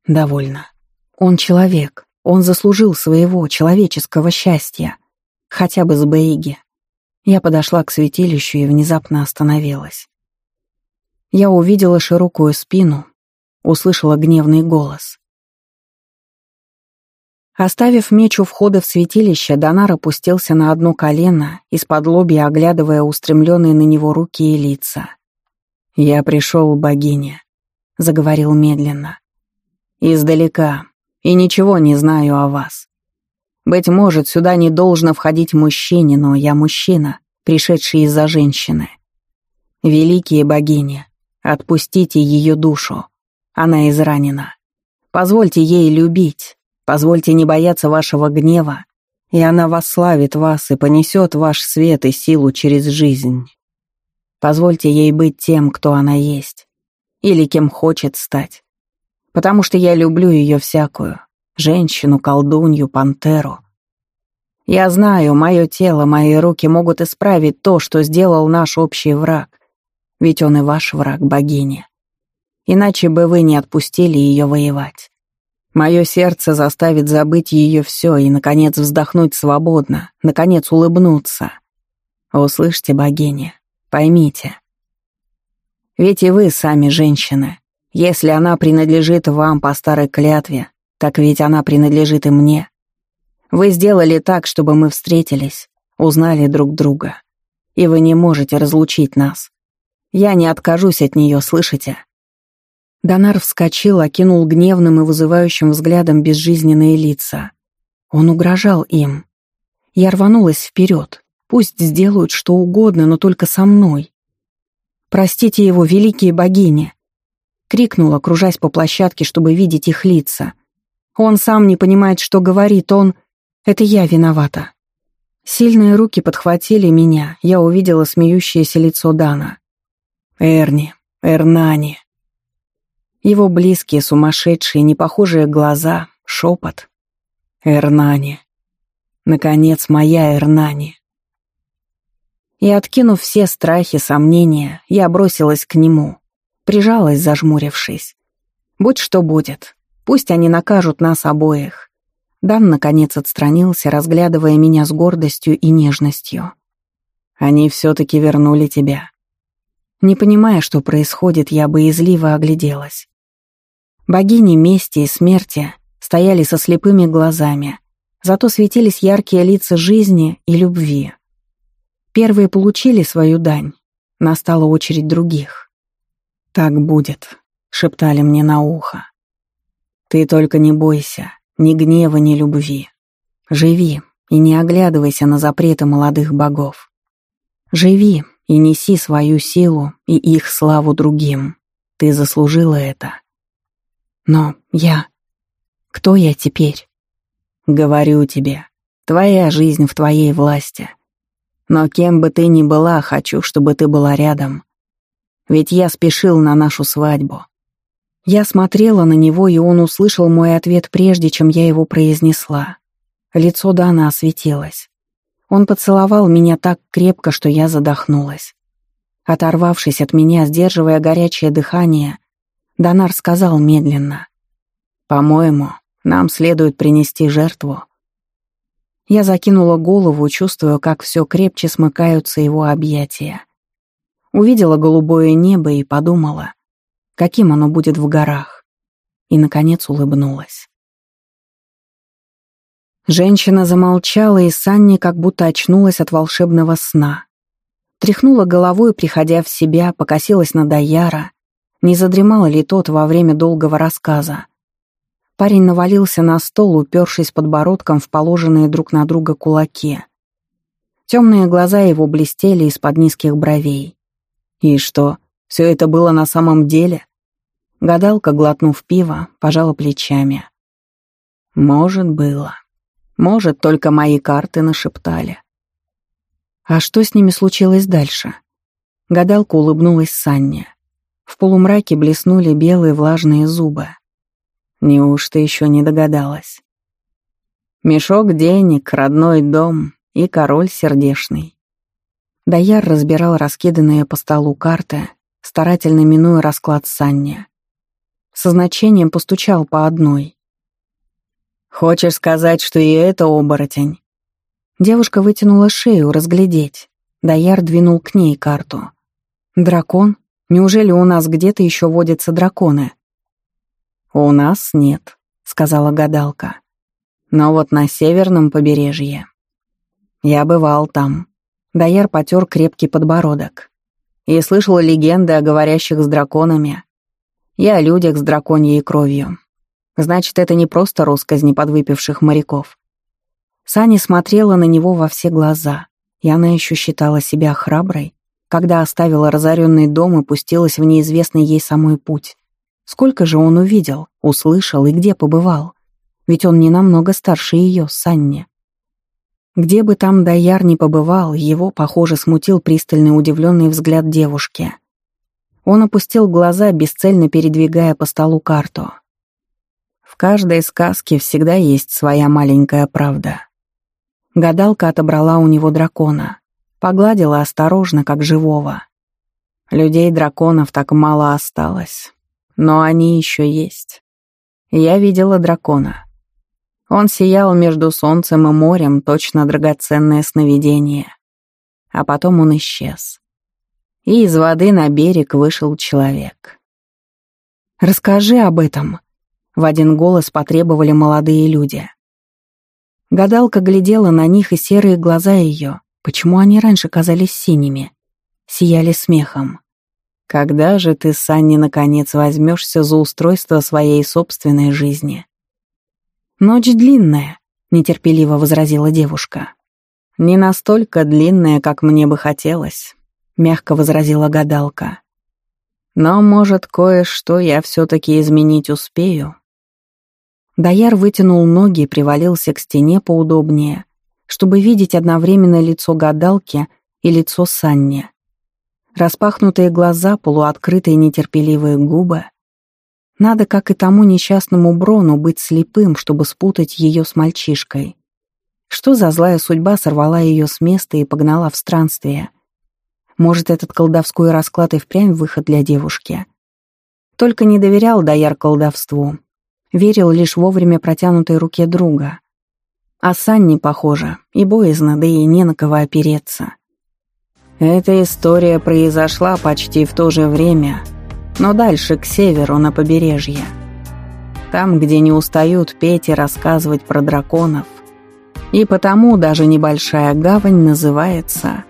Довольно. Он человек, он заслужил своего человеческого счастья, хотя бы с Бейги. Я подошла к святилищу и внезапно остановилась. Я увидела широкую спину, услышала гневный голос. Оставив меч у входа в святилище, Донар опустился на одно колено, из-под лобья оглядывая устремленные на него руки и лица. «Я пришел, богиня», — заговорил медленно. «Издалека, и ничего не знаю о вас. Быть может, сюда не должно входить мужчине, но я мужчина, пришедший из-за женщины. Великие богини, отпустите ее душу. Она изранена. Позвольте ей любить, позвольте не бояться вашего гнева, и она восславит вас и понесет ваш свет и силу через жизнь. Позвольте ей быть тем, кто она есть, или кем хочет стать, потому что я люблю ее всякую, Женщину, колдунью, пантеру. Я знаю, мое тело, мои руки могут исправить то, что сделал наш общий враг. Ведь он и ваш враг, богиня. Иначе бы вы не отпустили ее воевать. Мое сердце заставит забыть ее все и, наконец, вздохнуть свободно, наконец, улыбнуться. Услышьте, богиня, поймите. Ведь и вы сами женщины. Если она принадлежит вам по старой клятве, так ведь она принадлежит и мне. Вы сделали так, чтобы мы встретились, узнали друг друга. И вы не можете разлучить нас. Я не откажусь от нее, слышите?» Донар вскочил, окинул гневным и вызывающим взглядом безжизненные лица. Он угрожал им. Я рванулась вперед. Пусть сделают что угодно, но только со мной. «Простите его, великие богини!» Крикнула, кружась по площадке, чтобы видеть их лица. Он сам не понимает, что говорит, он... Это я виновата. Сильные руки подхватили меня, я увидела смеющееся лицо Дана. Эрни, Эрнани. Его близкие, сумасшедшие, непохожие глаза, шепот. Эрнани. Наконец, моя Эрнани. И, откинув все страхи, сомнения, я бросилась к нему, прижалась, зажмурившись. Будь что будет, пусть они накажут нас обоих. Дан, наконец, отстранился, разглядывая меня с гордостью и нежностью. Они все-таки вернули тебя. Не понимая, что происходит, я боязливо огляделась. Богини мести и смерти стояли со слепыми глазами, зато светились яркие лица жизни и любви. Первые получили свою дань, настала очередь других. «Так будет», — шептали мне на ухо. «Ты только не бойся, ни гнева, ни любви. Живи и не оглядывайся на запреты молодых богов. Живи и неси свою силу и их славу другим. Ты заслужила это. Но я... Кто я теперь? Говорю тебе, твоя жизнь в твоей власти. Но кем бы ты ни была, хочу, чтобы ты была рядом. Ведь я спешил на нашу свадьбу. Я смотрела на него, и он услышал мой ответ прежде, чем я его произнесла. Лицо Дана осветилось. Он поцеловал меня так крепко, что я задохнулась. Оторвавшись от меня, сдерживая горячее дыхание, Донар сказал медленно. «По-моему, нам следует принести жертву». Я закинула голову, чувствуя, как все крепче смыкаются его объятия. Увидела голубое небо и подумала, каким оно будет в горах. И, наконец, улыбнулась. Женщина замолчала, и Санни как будто очнулась от волшебного сна. Тряхнула головой, приходя в себя, покосилась на Даяра. Не задремала ли тот во время долгого рассказа? Парень навалился на стол, упершись подбородком в положенные друг на друга кулаки. Темные глаза его блестели из-под низких бровей. И что, все это было на самом деле? Гадалка, глотнув пиво, пожала плечами. Может, было. Может, только мои карты нашептали. А что с ними случилось дальше? Гадалка улыбнулась Санне. В полумраке блеснули белые влажные зубы. Неужто еще не догадалась? Мешок денег, родной дом и король сердешный. Даяр разбирал раскиданные по столу карты, старательно минуя расклад Санне. Со значением постучал по одной. «Хочешь сказать, что и это оборотень?» Девушка вытянула шею, разглядеть. Даяр двинул к ней карту. «Дракон? Неужели у нас где-то еще водятся драконы?» «У нас нет», — сказала гадалка. «Но вот на северном побережье. Я бывал там». Даяр потер крепкий подбородок. И слышал легенды о говорящих с драконами. Я о людях с драконьей кровью. Значит, это не просто росказни подвыпивших моряков. Сани смотрела на него во все глаза, и она еще считала себя храброй, когда оставила разоренный дом и пустилась в неизвестный ей самой путь. Сколько же он увидел, услышал и где побывал? Ведь он не намного старше ее, Санни. Где бы там Даяр ни побывал, его, похоже, смутил пристальный удивленный взгляд девушки. Он опустил глаза, бесцельно передвигая по столу карту. В каждой сказке всегда есть своя маленькая правда. Гадалка отобрала у него дракона, погладила осторожно, как живого. Людей-драконов так мало осталось, но они еще есть. Я видела дракона. Он сиял между солнцем и морем, точно драгоценное сновидение. А потом он исчез. И из воды на берег вышел человек. «Расскажи об этом», — в один голос потребовали молодые люди. Гадалка глядела на них, и серые глаза ее, почему они раньше казались синими, сияли смехом. «Когда же ты, Санни, наконец возьмешься за устройство своей собственной жизни?» «Ночь длинная», — нетерпеливо возразила девушка. «Не настолько длинная, как мне бы хотелось», — мягко возразила гадалка. «Но, может, кое-что я все-таки изменить успею». Даяр вытянул ноги и привалился к стене поудобнее, чтобы видеть одновременно лицо гадалки и лицо Санни. Распахнутые глаза, полуоткрытые нетерпеливые губы. Надо, как и тому несчастному Брону, быть слепым, чтобы спутать ее с мальчишкой. Что за злая судьба сорвала ее с места и погнала в странствие? Может, этот колдовской расклад и впрямь выход для девушки? Только не доверял Даяр колдовству. Верил лишь вовремя протянутой руке друга. А Санни, похоже, и боязно, да и не на кого опереться. Эта история произошла почти в то же время, но дальше, к северу, на побережье. Там, где не устают петь и рассказывать про драконов. И потому даже небольшая гавань называется